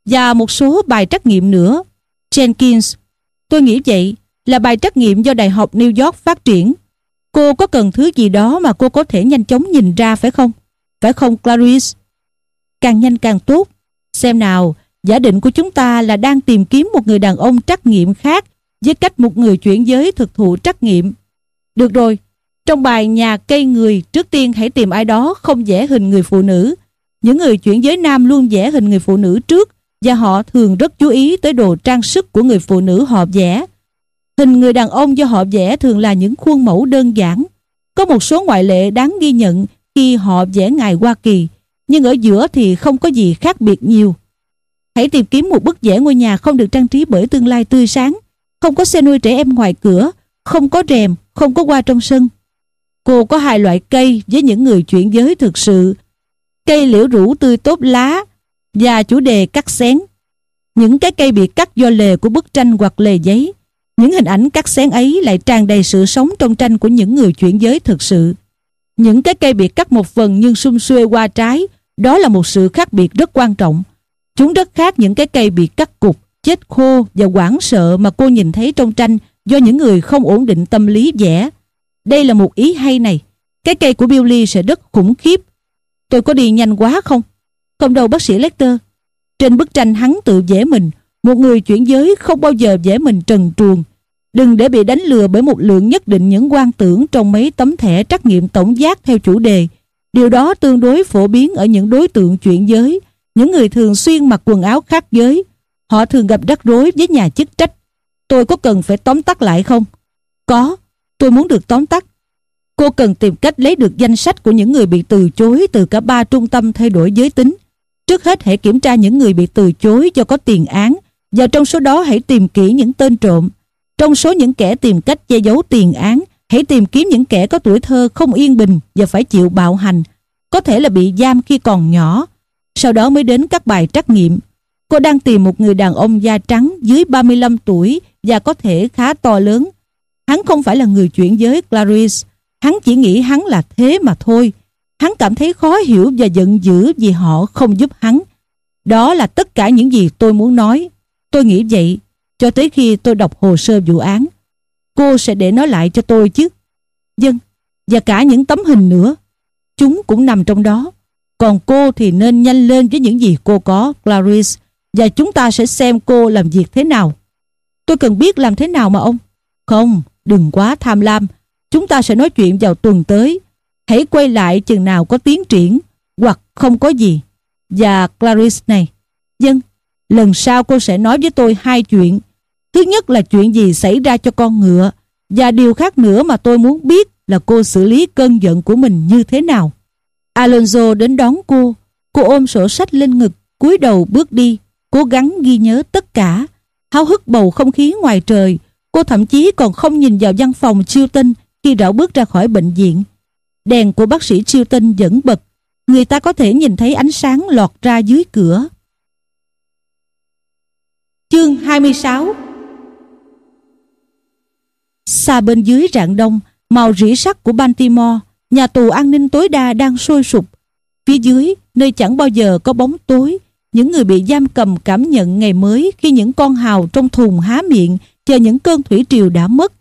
và một số bài trắc nghiệm nữa. Jenkins, tôi nghĩ vậy là bài trắc nghiệm do Đại học New York phát triển. Cô có cần thứ gì đó mà cô có thể nhanh chóng nhìn ra phải không? Phải không Clarice? Càng nhanh càng tốt. Xem nào, giả định của chúng ta là đang tìm kiếm một người đàn ông trắc nghiệm khác với cách một người chuyển giới thực thụ trắc nghiệm. Được rồi, trong bài nhà cây người trước tiên hãy tìm ai đó không vẽ hình người phụ nữ. Những người chuyển giới nam luôn vẽ hình người phụ nữ trước và họ thường rất chú ý tới đồ trang sức của người phụ nữ họ vẽ. Hình người đàn ông do họ vẽ thường là những khuôn mẫu đơn giản. Có một số ngoại lệ đáng ghi nhận khi họ vẽ ngài Hoa Kỳ, nhưng ở giữa thì không có gì khác biệt nhiều. Hãy tìm kiếm một bức vẽ ngôi nhà không được trang trí bởi tương lai tươi sáng, không có xe nuôi trẻ em ngoài cửa, không có rèm, không có hoa trong sân. Cô có hai loại cây với những người chuyển giới thực sự. Cây liễu rủ tươi tốt lá và chủ đề cắt xén. Những cái cây bị cắt do lề của bức tranh hoặc lề giấy. Những hình ảnh cắt xén ấy lại tràn đầy sự sống trong tranh của những người chuyển giới thực sự. Những cái cây bị cắt một phần nhưng xum xuê qua trái Đó là một sự khác biệt rất quan trọng. Chúng rất khác những cái cây bị cắt cục, chết khô và hoảng sợ mà cô nhìn thấy trong tranh do những người không ổn định tâm lý vẽ. Đây là một ý hay này. Cái cây của Billy sẽ rất khủng khiếp. Tôi có đi nhanh quá không? Không đâu bác sĩ Lecter. Trên bức tranh hắn tự vẽ mình, một người chuyển giới không bao giờ dễ mình trần truồng. Đừng để bị đánh lừa bởi một lượng nhất định những quan tưởng trong mấy tấm thẻ trắc nghiệm tổng giác theo chủ đề. Điều đó tương đối phổ biến ở những đối tượng chuyển giới, những người thường xuyên mặc quần áo khác giới. Họ thường gặp rắc rối với nhà chức trách. Tôi có cần phải tóm tắt lại không? Có, tôi muốn được tóm tắt. Cô cần tìm cách lấy được danh sách của những người bị từ chối từ cả ba trung tâm thay đổi giới tính. Trước hết hãy kiểm tra những người bị từ chối do có tiền án và trong số đó hãy tìm kỹ những tên trộm. Trong số những kẻ tìm cách che giấu tiền án, hãy tìm kiếm những kẻ có tuổi thơ không yên bình và phải chịu bạo hành, có thể là bị giam khi còn nhỏ. Sau đó mới đến các bài trắc nghiệm. Cô đang tìm một người đàn ông da trắng dưới 35 tuổi và có thể khá to lớn. Hắn không phải là người chuyển giới Clarice, hắn chỉ nghĩ hắn là thế mà thôi. Hắn cảm thấy khó hiểu và giận dữ vì họ không giúp hắn. Đó là tất cả những gì tôi muốn nói. Tôi nghĩ vậy cho tới khi tôi đọc hồ sơ vụ án. Cô sẽ để nó lại cho tôi chứ. Dân, và cả những tấm hình nữa. Chúng cũng nằm trong đó. Còn cô thì nên nhanh lên với những gì cô có, Clarice. Và chúng ta sẽ xem cô làm việc thế nào. Tôi cần biết làm thế nào mà ông. Không, đừng quá tham lam. Chúng ta sẽ nói chuyện vào tuần tới. Hãy quay lại chừng nào có tiến triển hoặc không có gì. Và Clarice này, dân, lần sau cô sẽ nói với tôi hai chuyện. Thứ nhất là chuyện gì xảy ra cho con ngựa và điều khác nữa mà tôi muốn biết là cô xử lý cơn giận của mình như thế nào. Alonso đến đón cô. Cô ôm sổ sách lên ngực, cúi đầu bước đi, cố gắng ghi nhớ tất cả. Háo hức bầu không khí ngoài trời. Cô thậm chí còn không nhìn vào văn phòng Chilton khi rảo bước ra khỏi bệnh viện. Đèn của bác sĩ Chilton vẫn bật. Người ta có thể nhìn thấy ánh sáng lọt ra dưới cửa. Chương 26 Xa bên dưới rạng đông, màu rỉ sắt của Baltimore, nhà tù an ninh tối đa đang sôi sục. Phía dưới, nơi chẳng bao giờ có bóng tối, những người bị giam cầm cảm nhận ngày mới khi những con hào trong thùng há miệng chờ những cơn thủy triều đã mất.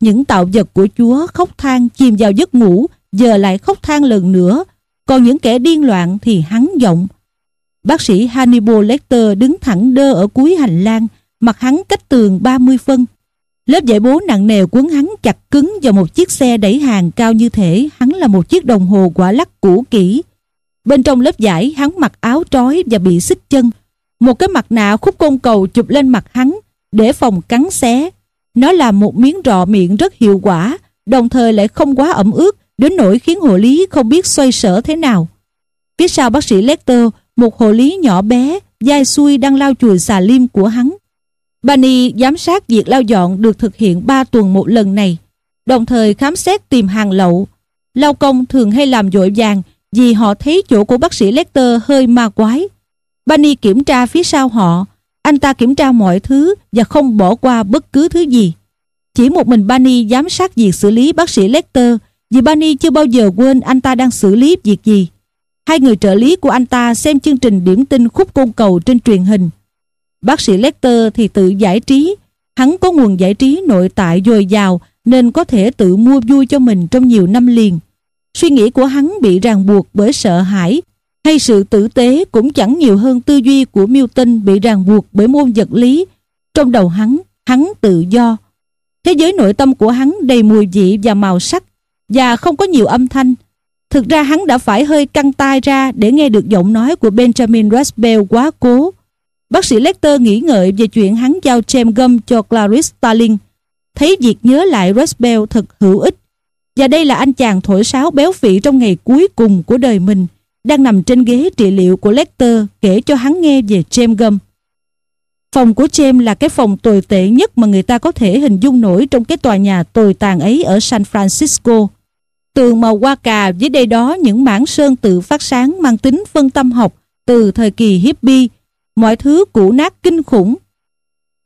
Những tạo vật của Chúa khóc than chìm vào giấc ngủ, giờ lại khóc than lần nữa, còn những kẻ điên loạn thì hắn giọng. Bác sĩ Hannibal Lecter đứng thẳng đơ ở cuối hành lang, mặt hắn cách tường 30 phân. Lớp giải bố nặng nề quấn hắn chặt cứng vào một chiếc xe đẩy hàng cao như thể hắn là một chiếc đồng hồ quả lắc cũ kỹ. Bên trong lớp giải hắn mặc áo trói và bị xích chân. Một cái mặt nạ khúc côn cầu chụp lên mặt hắn để phòng cắn xé. Nó là một miếng rọ miệng rất hiệu quả, đồng thời lại không quá ẩm ướt đến nỗi khiến hộ lý không biết xoay sở thế nào. Phía sau bác sĩ Lecter, một hộ lý nhỏ bé, dai xuôi đang lau chùi xà lim của hắn. Bani giám sát việc lau dọn được thực hiện 3 tuần một lần này, đồng thời khám xét tìm hàng lậu. Lao công thường hay làm dội vàng vì họ thấy chỗ của bác sĩ Lecter hơi ma quái. Bani kiểm tra phía sau họ, anh ta kiểm tra mọi thứ và không bỏ qua bất cứ thứ gì. Chỉ một mình Bani giám sát việc xử lý bác sĩ Lecter vì Bani chưa bao giờ quên anh ta đang xử lý việc gì. Hai người trợ lý của anh ta xem chương trình điểm tin khúc côn cầu trên truyền hình Bác sĩ Lecter thì tự giải trí, hắn có nguồn giải trí nội tại dồi dào nên có thể tự mua vui cho mình trong nhiều năm liền. Suy nghĩ của hắn bị ràng buộc bởi sợ hãi hay sự tử tế cũng chẳng nhiều hơn tư duy của Milton bị ràng buộc bởi môn vật lý. Trong đầu hắn, hắn tự do. Thế giới nội tâm của hắn đầy mùi vị và màu sắc và không có nhiều âm thanh. Thực ra hắn đã phải hơi căng tai ra để nghe được giọng nói của Benjamin Rasbell quá cố. Bác sĩ Lecter nghĩ ngợi về chuyện hắn giao chêm Gum cho Clarice Starling. Thấy việc nhớ lại Rosbell thật hữu ích. Và đây là anh chàng thổi sáo béo phì trong ngày cuối cùng của đời mình, đang nằm trên ghế trị liệu của Lecter kể cho hắn nghe về James Gum. Phòng của James là cái phòng tồi tệ nhất mà người ta có thể hình dung nổi trong cái tòa nhà tồi tàn ấy ở San Francisco. Tường màu hoa cà với đây đó những mảng sơn tự phát sáng mang tính phân tâm học từ thời kỳ hippie mọi thứ cũ nát kinh khủng.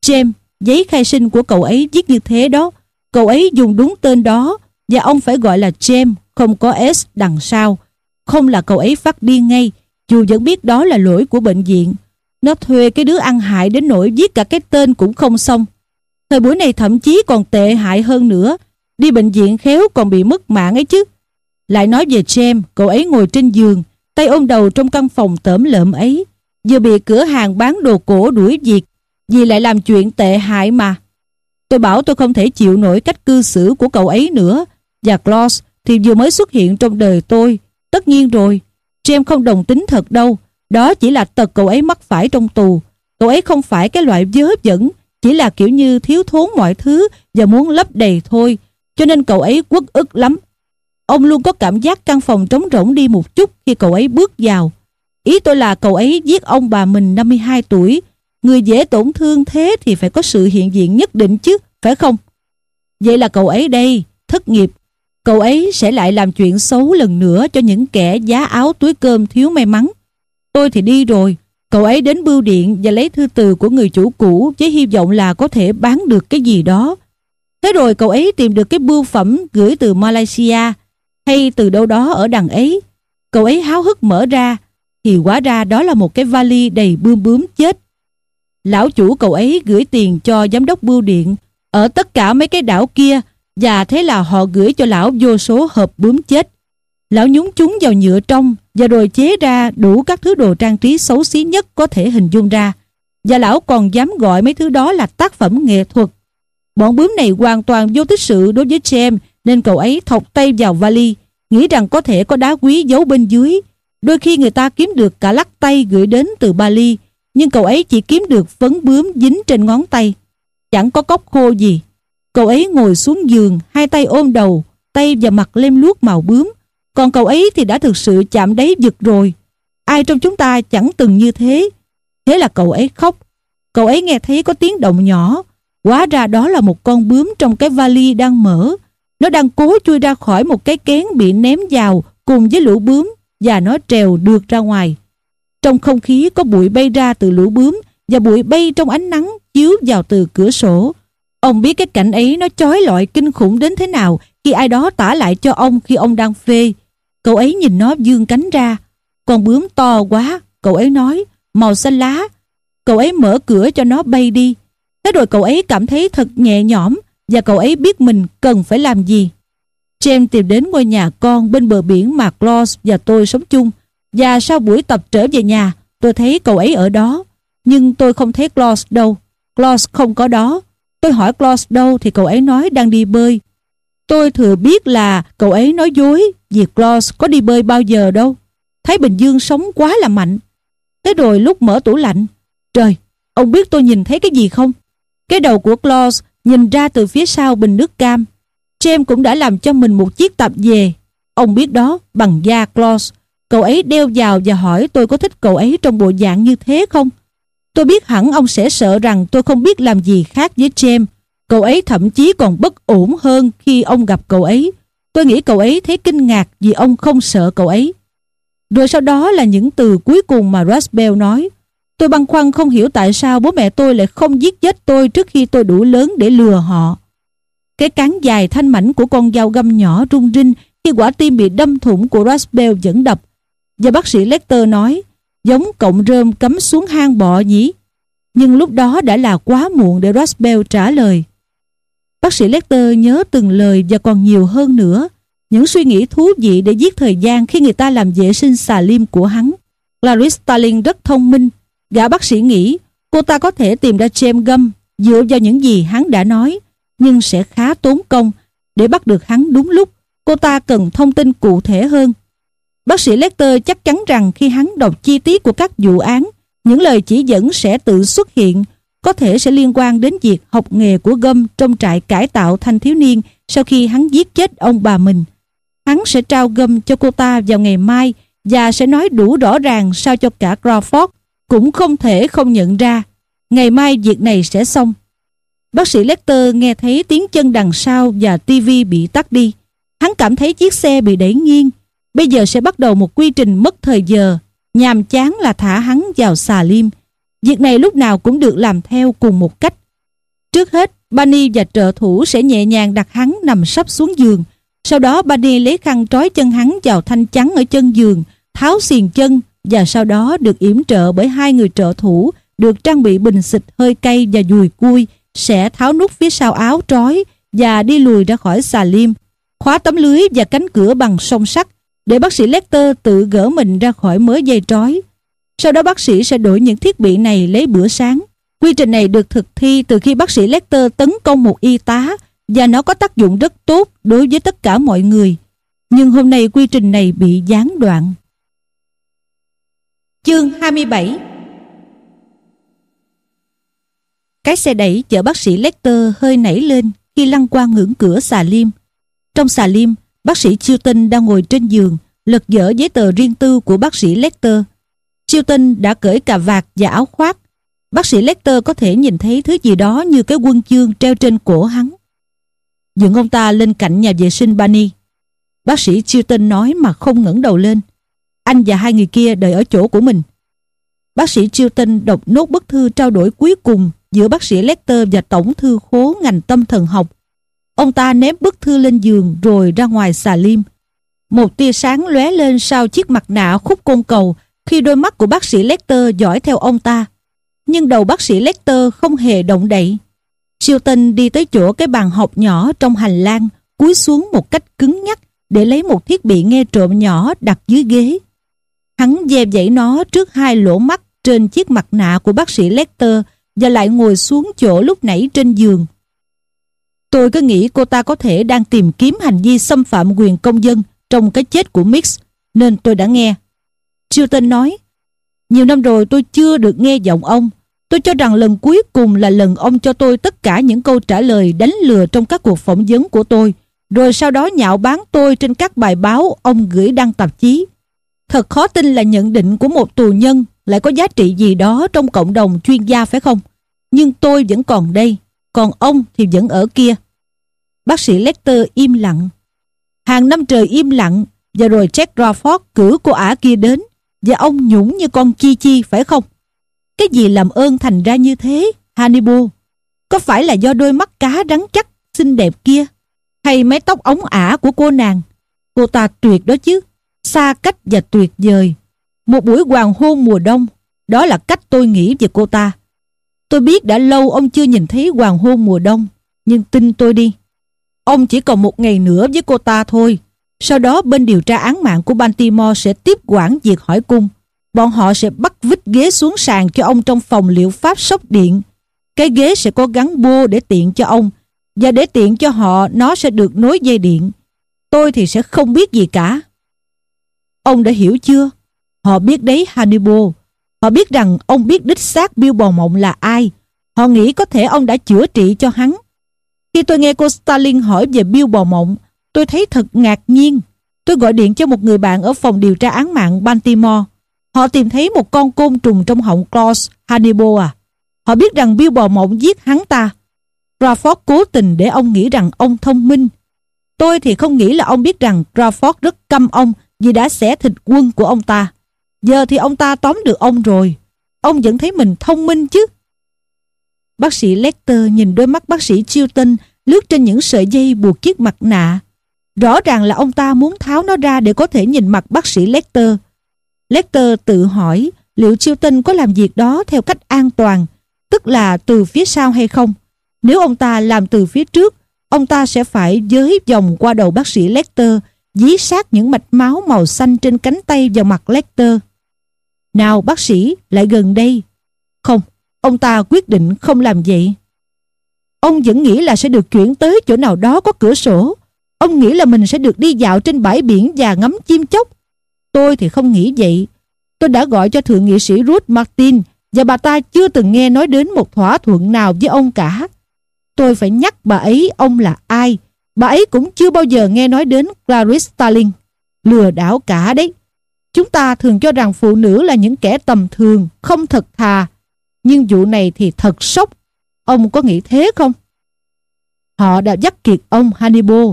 James, giấy khai sinh của cậu ấy viết như thế đó. Cậu ấy dùng đúng tên đó và ông phải gọi là James, không có S đằng sau. Không là cậu ấy phát điên ngay Dù vẫn biết đó là lỗi của bệnh viện. Nó thuê cái đứa ăn hại đến nỗi viết cả cái tên cũng không xong. Thời buổi này thậm chí còn tệ hại hơn nữa. Đi bệnh viện khéo còn bị mất mạng ấy chứ. Lại nói về James, cậu ấy ngồi trên giường, tay ôm đầu trong căn phòng tởm lợm ấy. Vừa bị cửa hàng bán đồ cổ đuổi việc, vì lại làm chuyện tệ hại mà. Tôi bảo tôi không thể chịu nổi cách cư xử của cậu ấy nữa. Và Gloss thì vừa mới xuất hiện trong đời tôi. Tất nhiên rồi, James không đồng tính thật đâu. Đó chỉ là tật cậu ấy mắc phải trong tù. Cậu ấy không phải cái loại dớ dẫn chỉ là kiểu như thiếu thốn mọi thứ và muốn lấp đầy thôi. Cho nên cậu ấy quất ức lắm. Ông luôn có cảm giác căn phòng trống rỗng đi một chút khi cậu ấy bước vào. Ý tôi là cậu ấy giết ông bà mình 52 tuổi. Người dễ tổn thương thế thì phải có sự hiện diện nhất định chứ, phải không? Vậy là cậu ấy đây, thất nghiệp. Cậu ấy sẽ lại làm chuyện xấu lần nữa cho những kẻ giá áo túi cơm thiếu may mắn. Tôi thì đi rồi. Cậu ấy đến bưu điện và lấy thư từ của người chủ cũ với hy vọng là có thể bán được cái gì đó. Thế rồi cậu ấy tìm được cái bưu phẩm gửi từ Malaysia, hay từ đâu đó ở đằng ấy. Cậu ấy háo hức mở ra, thì hóa ra đó là một cái vali đầy bươm bướm chết. Lão chủ cậu ấy gửi tiền cho giám đốc bưu điện ở tất cả mấy cái đảo kia, và thế là họ gửi cho lão vô số hộp bướm chết. Lão nhúng chúng vào nhựa trong, và rồi chế ra đủ các thứ đồ trang trí xấu xí nhất có thể hình dung ra. Và lão còn dám gọi mấy thứ đó là tác phẩm nghệ thuật. Bọn bướm này hoàn toàn vô tích sự đối với James nên cậu ấy thọc tay vào vali, nghĩ rằng có thể có đá quý giấu bên dưới. Đôi khi người ta kiếm được cả lắc tay gửi đến từ Bali, nhưng cậu ấy chỉ kiếm được phấn bướm dính trên ngón tay. Chẳng có cốc khô gì. Cậu ấy ngồi xuống giường, hai tay ôm đầu, tay và mặt lem luốc màu bướm. Còn cậu ấy thì đã thực sự chạm đáy vực rồi. Ai trong chúng ta chẳng từng như thế. Thế là cậu ấy khóc. Cậu ấy nghe thấy có tiếng động nhỏ. Quá ra đó là một con bướm trong cái vali đang mở. Nó đang cố chui ra khỏi một cái kén bị ném vào cùng với lũ bướm và nó trèo được ra ngoài. Trong không khí có bụi bay ra từ lũ bướm và bụi bay trong ánh nắng chiếu vào từ cửa sổ. Ông biết cái cảnh ấy nó chói lọi kinh khủng đến thế nào khi ai đó tả lại cho ông khi ông đang phê. Cậu ấy nhìn nó dương cánh ra. Con bướm to quá, cậu ấy nói, màu xanh lá. Cậu ấy mở cửa cho nó bay đi. Thế rồi cậu ấy cảm thấy thật nhẹ nhõm và cậu ấy biết mình cần phải làm gì. James tìm đến ngôi nhà con bên bờ biển mà Claus và tôi sống chung. Và sau buổi tập trở về nhà, tôi thấy cậu ấy ở đó. Nhưng tôi không thấy Claus đâu. Claus không có đó. Tôi hỏi Claus đâu thì cậu ấy nói đang đi bơi. Tôi thừa biết là cậu ấy nói dối vì Claus có đi bơi bao giờ đâu. Thấy Bình Dương sống quá là mạnh. Thế rồi lúc mở tủ lạnh, trời, ông biết tôi nhìn thấy cái gì không? Cái đầu của Claus nhìn ra từ phía sau bình nước cam. James cũng đã làm cho mình một chiếc tạp về. Ông biết đó, bằng da Claus. Cậu ấy đeo vào và hỏi tôi có thích cậu ấy trong bộ dạng như thế không? Tôi biết hẳn ông sẽ sợ rằng tôi không biết làm gì khác với James. Cậu ấy thậm chí còn bất ổn hơn khi ông gặp cậu ấy. Tôi nghĩ cậu ấy thấy kinh ngạc vì ông không sợ cậu ấy. Rồi sau đó là những từ cuối cùng mà Rasbell nói. Tôi băn khoăn không hiểu tại sao bố mẹ tôi lại không giết chết tôi trước khi tôi đủ lớn để lừa họ. Cái cán dài thanh mảnh của con dao găm nhỏ rung rinh khi quả tim bị đâm thủng của Rasbell vẫn đập. Và bác sĩ Lecter nói, giống cọng rơm cắm xuống hang bọ nhỉ? Nhưng lúc đó đã là quá muộn để Rasbell trả lời. Bác sĩ Lecter nhớ từng lời và còn nhiều hơn nữa. Những suy nghĩ thú vị để giết thời gian khi người ta làm vệ sinh xà lim của hắn. Clarice Starling rất thông minh. Gã bác sĩ nghĩ cô ta có thể tìm ra James Gum dựa vào những gì hắn đã nói, nhưng sẽ khá tốn công. Để bắt được hắn đúng lúc, cô ta cần thông tin cụ thể hơn. Bác sĩ Lester chắc chắn rằng khi hắn đọc chi tiết của các vụ án, những lời chỉ dẫn sẽ tự xuất hiện có thể sẽ liên quan đến việc học nghề của Gâm trong trại cải tạo thanh thiếu niên sau khi hắn giết chết ông bà mình. Hắn sẽ trao Gâm cho cô ta vào ngày mai và sẽ nói đủ rõ ràng sao cho cả Crawford cũng không thể không nhận ra. Ngày mai việc này sẽ xong. Bác sĩ Lecter nghe thấy tiếng chân đằng sau và tivi bị tắt đi. Hắn cảm thấy chiếc xe bị đẩy nghiêng. Bây giờ sẽ bắt đầu một quy trình mất thời giờ. Nhàm chán là thả hắn vào xà liêm Việc này lúc nào cũng được làm theo cùng một cách. Trước hết, Bani và trợ thủ sẽ nhẹ nhàng đặt hắn nằm sắp xuống giường. Sau đó Bani lấy khăn trói chân hắn vào thanh chắn ở chân giường, tháo xiềng chân và sau đó được yểm trợ bởi hai người trợ thủ, được trang bị bình xịt hơi cay và dùi cui, sẽ tháo nút phía sau áo trói và đi lùi ra khỏi xà liêm khóa tấm lưới và cánh cửa bằng song sắt để bác sĩ Lecter tự gỡ mình ra khỏi mớ dây trói. Sau đó bác sĩ sẽ đổi những thiết bị này lấy bữa sáng. Quy trình này được thực thi từ khi bác sĩ Lecter tấn công một y tá và nó có tác dụng rất tốt đối với tất cả mọi người. Nhưng hôm nay quy trình này bị gián đoạn. Chương 27 Cái xe đẩy chở bác sĩ Lecter hơi nảy lên khi lăn qua ngưỡng cửa xà liêm. Trong xà liêm, bác sĩ Chilton đang ngồi trên giường, lật dở giấy tờ riêng tư của bác sĩ Lecter. Chilton đã cởi cà vạt và áo khoác. Bác sĩ Lecter có thể nhìn thấy thứ gì đó như cái quân chương treo trên cổ hắn. Dựng ông ta lên cạnh nhà vệ sinh Bani. Bác sĩ Chilton nói mà không ngẩng đầu lên. Anh và hai người kia đợi ở chỗ của mình. Bác sĩ Chilton đọc nốt bức thư trao đổi cuối cùng giữa bác sĩ Lecter và tổng thư khố ngành tâm thần học. Ông ta ném bức thư lên giường rồi ra ngoài xà lim. Một tia sáng lóe lên sau chiếc mặt nạ khúc côn cầu khi đôi mắt của bác sĩ Lecter dõi theo ông ta. Nhưng đầu bác sĩ Lecter không hề động đậy. Chilton đi tới chỗ cái bàn học nhỏ trong hành lang, cúi xuống một cách cứng nhắc để lấy một thiết bị nghe trộm nhỏ đặt dưới ghế. Hắn dè dãy nó trước hai lỗ mắt trên chiếc mặt nạ của bác sĩ Lecter và lại ngồi xuống chỗ lúc nãy trên giường. Tôi cứ nghĩ cô ta có thể đang tìm kiếm hành vi xâm phạm quyền công dân trong cái chết của Mix, nên tôi đã nghe. Chilton nói, nhiều năm rồi tôi chưa được nghe giọng ông. Tôi cho rằng lần cuối cùng là lần ông cho tôi tất cả những câu trả lời đánh lừa trong các cuộc phỏng vấn của tôi, rồi sau đó nhạo báng tôi trên các bài báo ông gửi đăng tạp chí. Thật khó tin là nhận định của một tù nhân lại có giá trị gì đó trong cộng đồng chuyên gia phải không? Nhưng tôi vẫn còn đây, còn ông thì vẫn ở kia. Bác sĩ Lecter im lặng. Hàng năm trời im lặng và rồi Jack Crawford cử cô ả kia đến và ông nhũng như con chi chi phải không? Cái gì làm ơn thành ra như thế, Hannibal? Có phải là do đôi mắt cá rắn chắc, xinh đẹp kia? Hay mái tóc ống ả của cô nàng? Cô ta tuyệt đó chứ, xa cách và tuyệt vời. Một buổi hoàng hôn mùa đông, đó là cách tôi nghĩ về cô ta. Tôi biết đã lâu ông chưa nhìn thấy hoàng hôn mùa đông, nhưng tin tôi đi. Ông chỉ còn một ngày nữa với cô ta thôi. Sau đó bên điều tra án mạng của Baltimore sẽ tiếp quản việc hỏi cung. Bọn họ sẽ bắt vít ghế xuống sàn cho ông trong phòng liệu pháp sốc điện. Cái ghế sẽ có gắn bô để tiện cho ông và để tiện cho họ nó sẽ được nối dây điện. Tôi thì sẽ không biết gì cả. Ông đã hiểu chưa? Họ biết đấy Hannibal. Họ biết rằng ông biết đích xác Bill Bò Mộng là ai. Họ nghĩ có thể ông đã chữa trị cho hắn. Khi tôi nghe cô Stalin hỏi về Bill Bò Mộng, tôi thấy thật ngạc nhiên. Tôi gọi điện cho một người bạn ở phòng điều tra án mạng Baltimore. Họ tìm thấy một con côn trùng trong họng Claus Hannibal à. Họ biết rằng Bill Bò Mộng giết hắn ta. Crawford cố tình để ông nghĩ rằng ông thông minh. Tôi thì không nghĩ là ông biết rằng Crawford rất căm ông vì đã xẻ thịt quân của ông ta. Giờ thì ông ta tóm được ông rồi. Ông vẫn thấy mình thông minh chứ. Bác sĩ Lecter nhìn đôi mắt bác sĩ Chilton lướt trên những sợi dây buộc chiếc mặt nạ. Rõ ràng là ông ta muốn tháo nó ra để có thể nhìn mặt bác sĩ Lecter. Lecter tự hỏi liệu Chilton có làm việc đó theo cách an toàn, tức là từ phía sau hay không. Nếu ông ta làm từ phía trước, ông ta sẽ phải giới vòng qua đầu bác sĩ Lecter, dí sát những mạch máu màu xanh trên cánh tay vào mặt Lecter. Nào bác sĩ, lại gần đây. Không, ông ta quyết định không làm vậy. Ông vẫn nghĩ là sẽ được chuyển tới chỗ nào đó có cửa sổ. Ông nghĩ là mình sẽ được đi dạo trên bãi biển và ngắm chim chóc. Tôi thì không nghĩ vậy. Tôi đã gọi cho thượng nghị sĩ Ruth Martin và bà ta chưa từng nghe nói đến một thỏa thuận nào với ông cả. Tôi phải nhắc bà ấy ông là ai. Bà ấy cũng chưa bao giờ nghe nói đến Clarice Starling. Lừa đảo cả đấy. Chúng ta thường cho rằng phụ nữ là những kẻ tầm thường, không thật thà. Nhưng vụ này thì thật sốc. Ông có nghĩ thế không? Họ đã dắt kiệt ông Hannibal.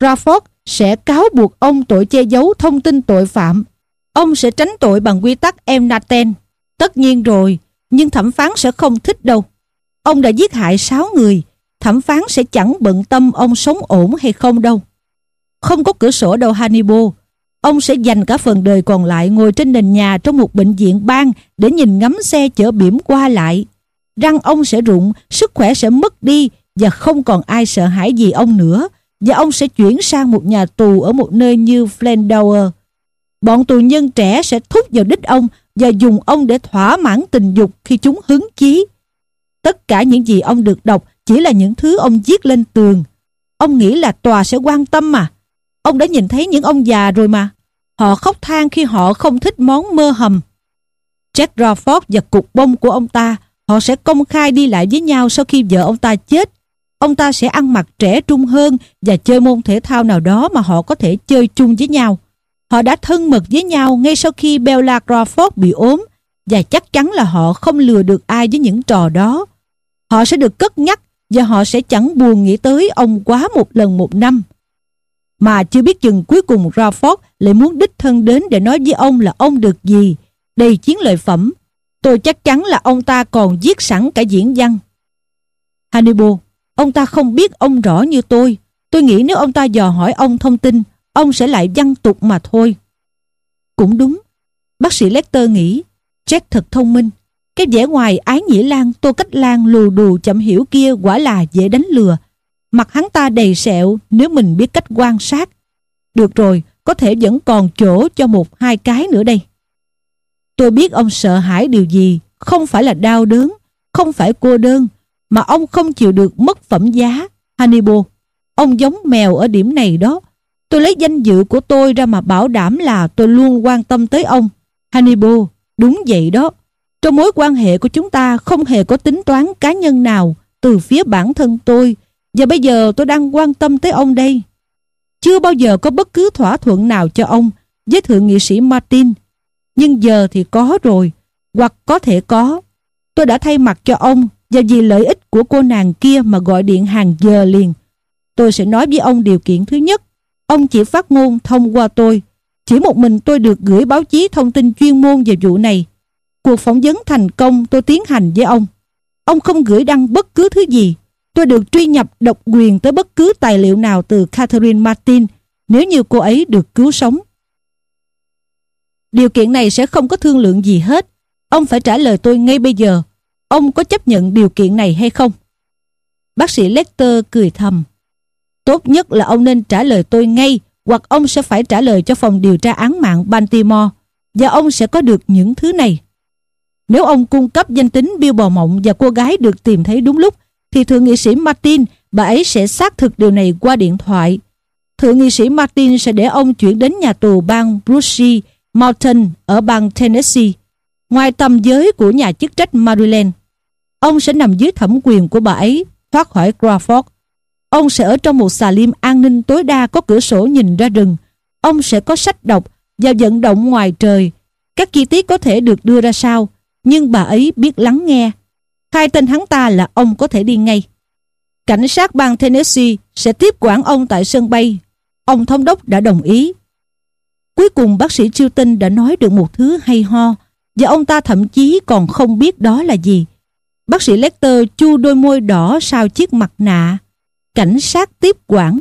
Rafford sẽ cáo buộc ông tội che giấu thông tin tội phạm. Ông sẽ tránh tội bằng quy tắc Emnaten. Tất nhiên rồi, nhưng thẩm phán sẽ không thích đâu. Ông đã giết hại 6 người, thẩm phán sẽ chẳng bận tâm ông sống ổn hay không đâu. Không có cửa sổ đâu Hannibal, ông sẽ dành cả phần đời còn lại ngồi trên nền nhà trong một bệnh viện bang để nhìn ngắm xe chở biển qua lại. Răng ông sẽ rụng, sức khỏe sẽ mất đi và không còn ai sợ hãi gì ông nữa và ông sẽ chuyển sang một nhà tù ở một nơi như Flendower. Bọn tù nhân trẻ sẽ thúc vào đích ông và dùng ông để thỏa mãn tình dục khi chúng hứng chí. Tất cả những gì ông được đọc chỉ là những thứ ông viết lên tường. Ông nghĩ là tòa sẽ quan tâm mà. Ông đã nhìn thấy những ông già rồi mà. Họ khóc than khi họ không thích món mơ hầm. Jack Crawford và cục bông của ông ta, họ sẽ công khai đi lại với nhau sau khi vợ ông ta chết. Ông ta sẽ ăn mặc trẻ trung hơn và chơi môn thể thao nào đó mà họ có thể chơi chung với nhau. Họ đã thân mật với nhau ngay sau khi Bella Crawford bị ốm và chắc chắn là họ không lừa được ai với những trò đó. Họ sẽ được cất nhắc và họ sẽ chẳng buồn nghĩ tới ông quá một lần một năm. Mà chưa biết chừng cuối cùng Rafford lại muốn đích thân đến để nói với ông là ông được gì, đầy chiến lợi phẩm. Tôi chắc chắn là ông ta còn viết sẵn cả diễn văn. Hannibal, ông ta không biết ông rõ như tôi. Tôi nghĩ nếu ông ta dò hỏi ông thông tin, ông sẽ lại văn tục mà thôi. Cũng đúng. Bác sĩ Lecter nghĩ, Jack thật thông minh. Cái vẻ ngoài ái nhĩ lan, tô cách lan lù đù chậm hiểu kia quả là dễ đánh lừa. Mặt hắn ta đầy sẹo nếu mình biết cách quan sát. Được rồi, có thể vẫn còn chỗ cho một hai cái nữa đây. Tôi biết ông sợ hãi điều gì, không phải là đau đớn, không phải cô đơn, mà ông không chịu được mất phẩm giá. Hannibal, ông giống mèo ở điểm này đó. Tôi lấy danh dự của tôi ra mà bảo đảm là tôi luôn quan tâm tới ông. Hannibal, đúng vậy đó. Trong mối quan hệ của chúng ta không hề có tính toán cá nhân nào từ phía bản thân tôi và bây giờ tôi đang quan tâm tới ông đây. Chưa bao giờ có bất cứ thỏa thuận nào cho ông với thượng nghị sĩ Martin. Nhưng giờ thì có rồi, hoặc có thể có. Tôi đã thay mặt cho ông và vì lợi ích của cô nàng kia mà gọi điện hàng giờ liền. Tôi sẽ nói với ông điều kiện thứ nhất. Ông chỉ phát ngôn thông qua tôi. Chỉ một mình tôi được gửi báo chí thông tin chuyên môn về vụ này. Cuộc phỏng vấn thành công, tôi tiến hành với ông. Ông không gửi đăng bất cứ thứ gì. Tôi được truy nhập độc quyền tới bất cứ tài liệu nào từ Catherine Martin, nếu như cô ấy được cứu sống. Điều kiện này sẽ không có thương lượng gì hết. Ông phải trả lời tôi ngay bây giờ. Ông có chấp nhận điều kiện này hay không? Bác sĩ Lecter cười thầm. Tốt nhất là ông nên trả lời tôi ngay, hoặc ông sẽ phải trả lời cho phòng điều tra án mạng Baltimore, và ông sẽ có được những thứ này. Nếu ông cung cấp danh tính Bill Bò Mộng và cô gái được tìm thấy đúng lúc thì thượng nghị sĩ Martin bà ấy sẽ xác thực điều này qua điện thoại. Thượng nghị sĩ Martin sẽ để ông chuyển đến nhà tù bang Brushy Mountain ở bang Tennessee ngoài tầm giới của nhà chức trách Maryland. Ông sẽ nằm dưới thẩm quyền của bà ấy thoát khỏi Crawford Ông sẽ ở trong một xà liêm an ninh tối đa có cửa sổ nhìn ra rừng. Ông sẽ có sách đọc và vận động ngoài trời. Các chi tiết có thể được đưa ra sau, nhưng bà ấy biết lắng nghe. Khai tên hắn ta là ông có thể đi ngay. Cảnh sát bang Tennessee sẽ tiếp quản ông tại sân bay. Ông thống đốc đã đồng ý. Cuối cùng bác sĩ Chilton đã nói được một thứ hay ho và ông ta thậm chí còn không biết đó là gì. Bác sĩ Lecter chu đôi môi đỏ sau chiếc mặt nạ cảnh sát tiếp quản.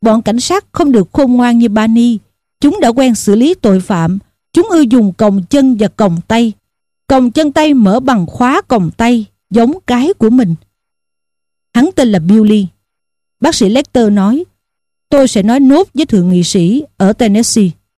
Bọn cảnh sát không được khôn ngoan như Bani. Chúng đã quen xử lý tội phạm. Chúng ưa dùng còng chân và còng tay. Còng chân tay mở bằng khóa còng tay, giống cái của mình. Hắn tên là Billy. Bác sĩ Lecter nói, tôi sẽ nói nốt với thượng nghị sĩ ở Tennessee.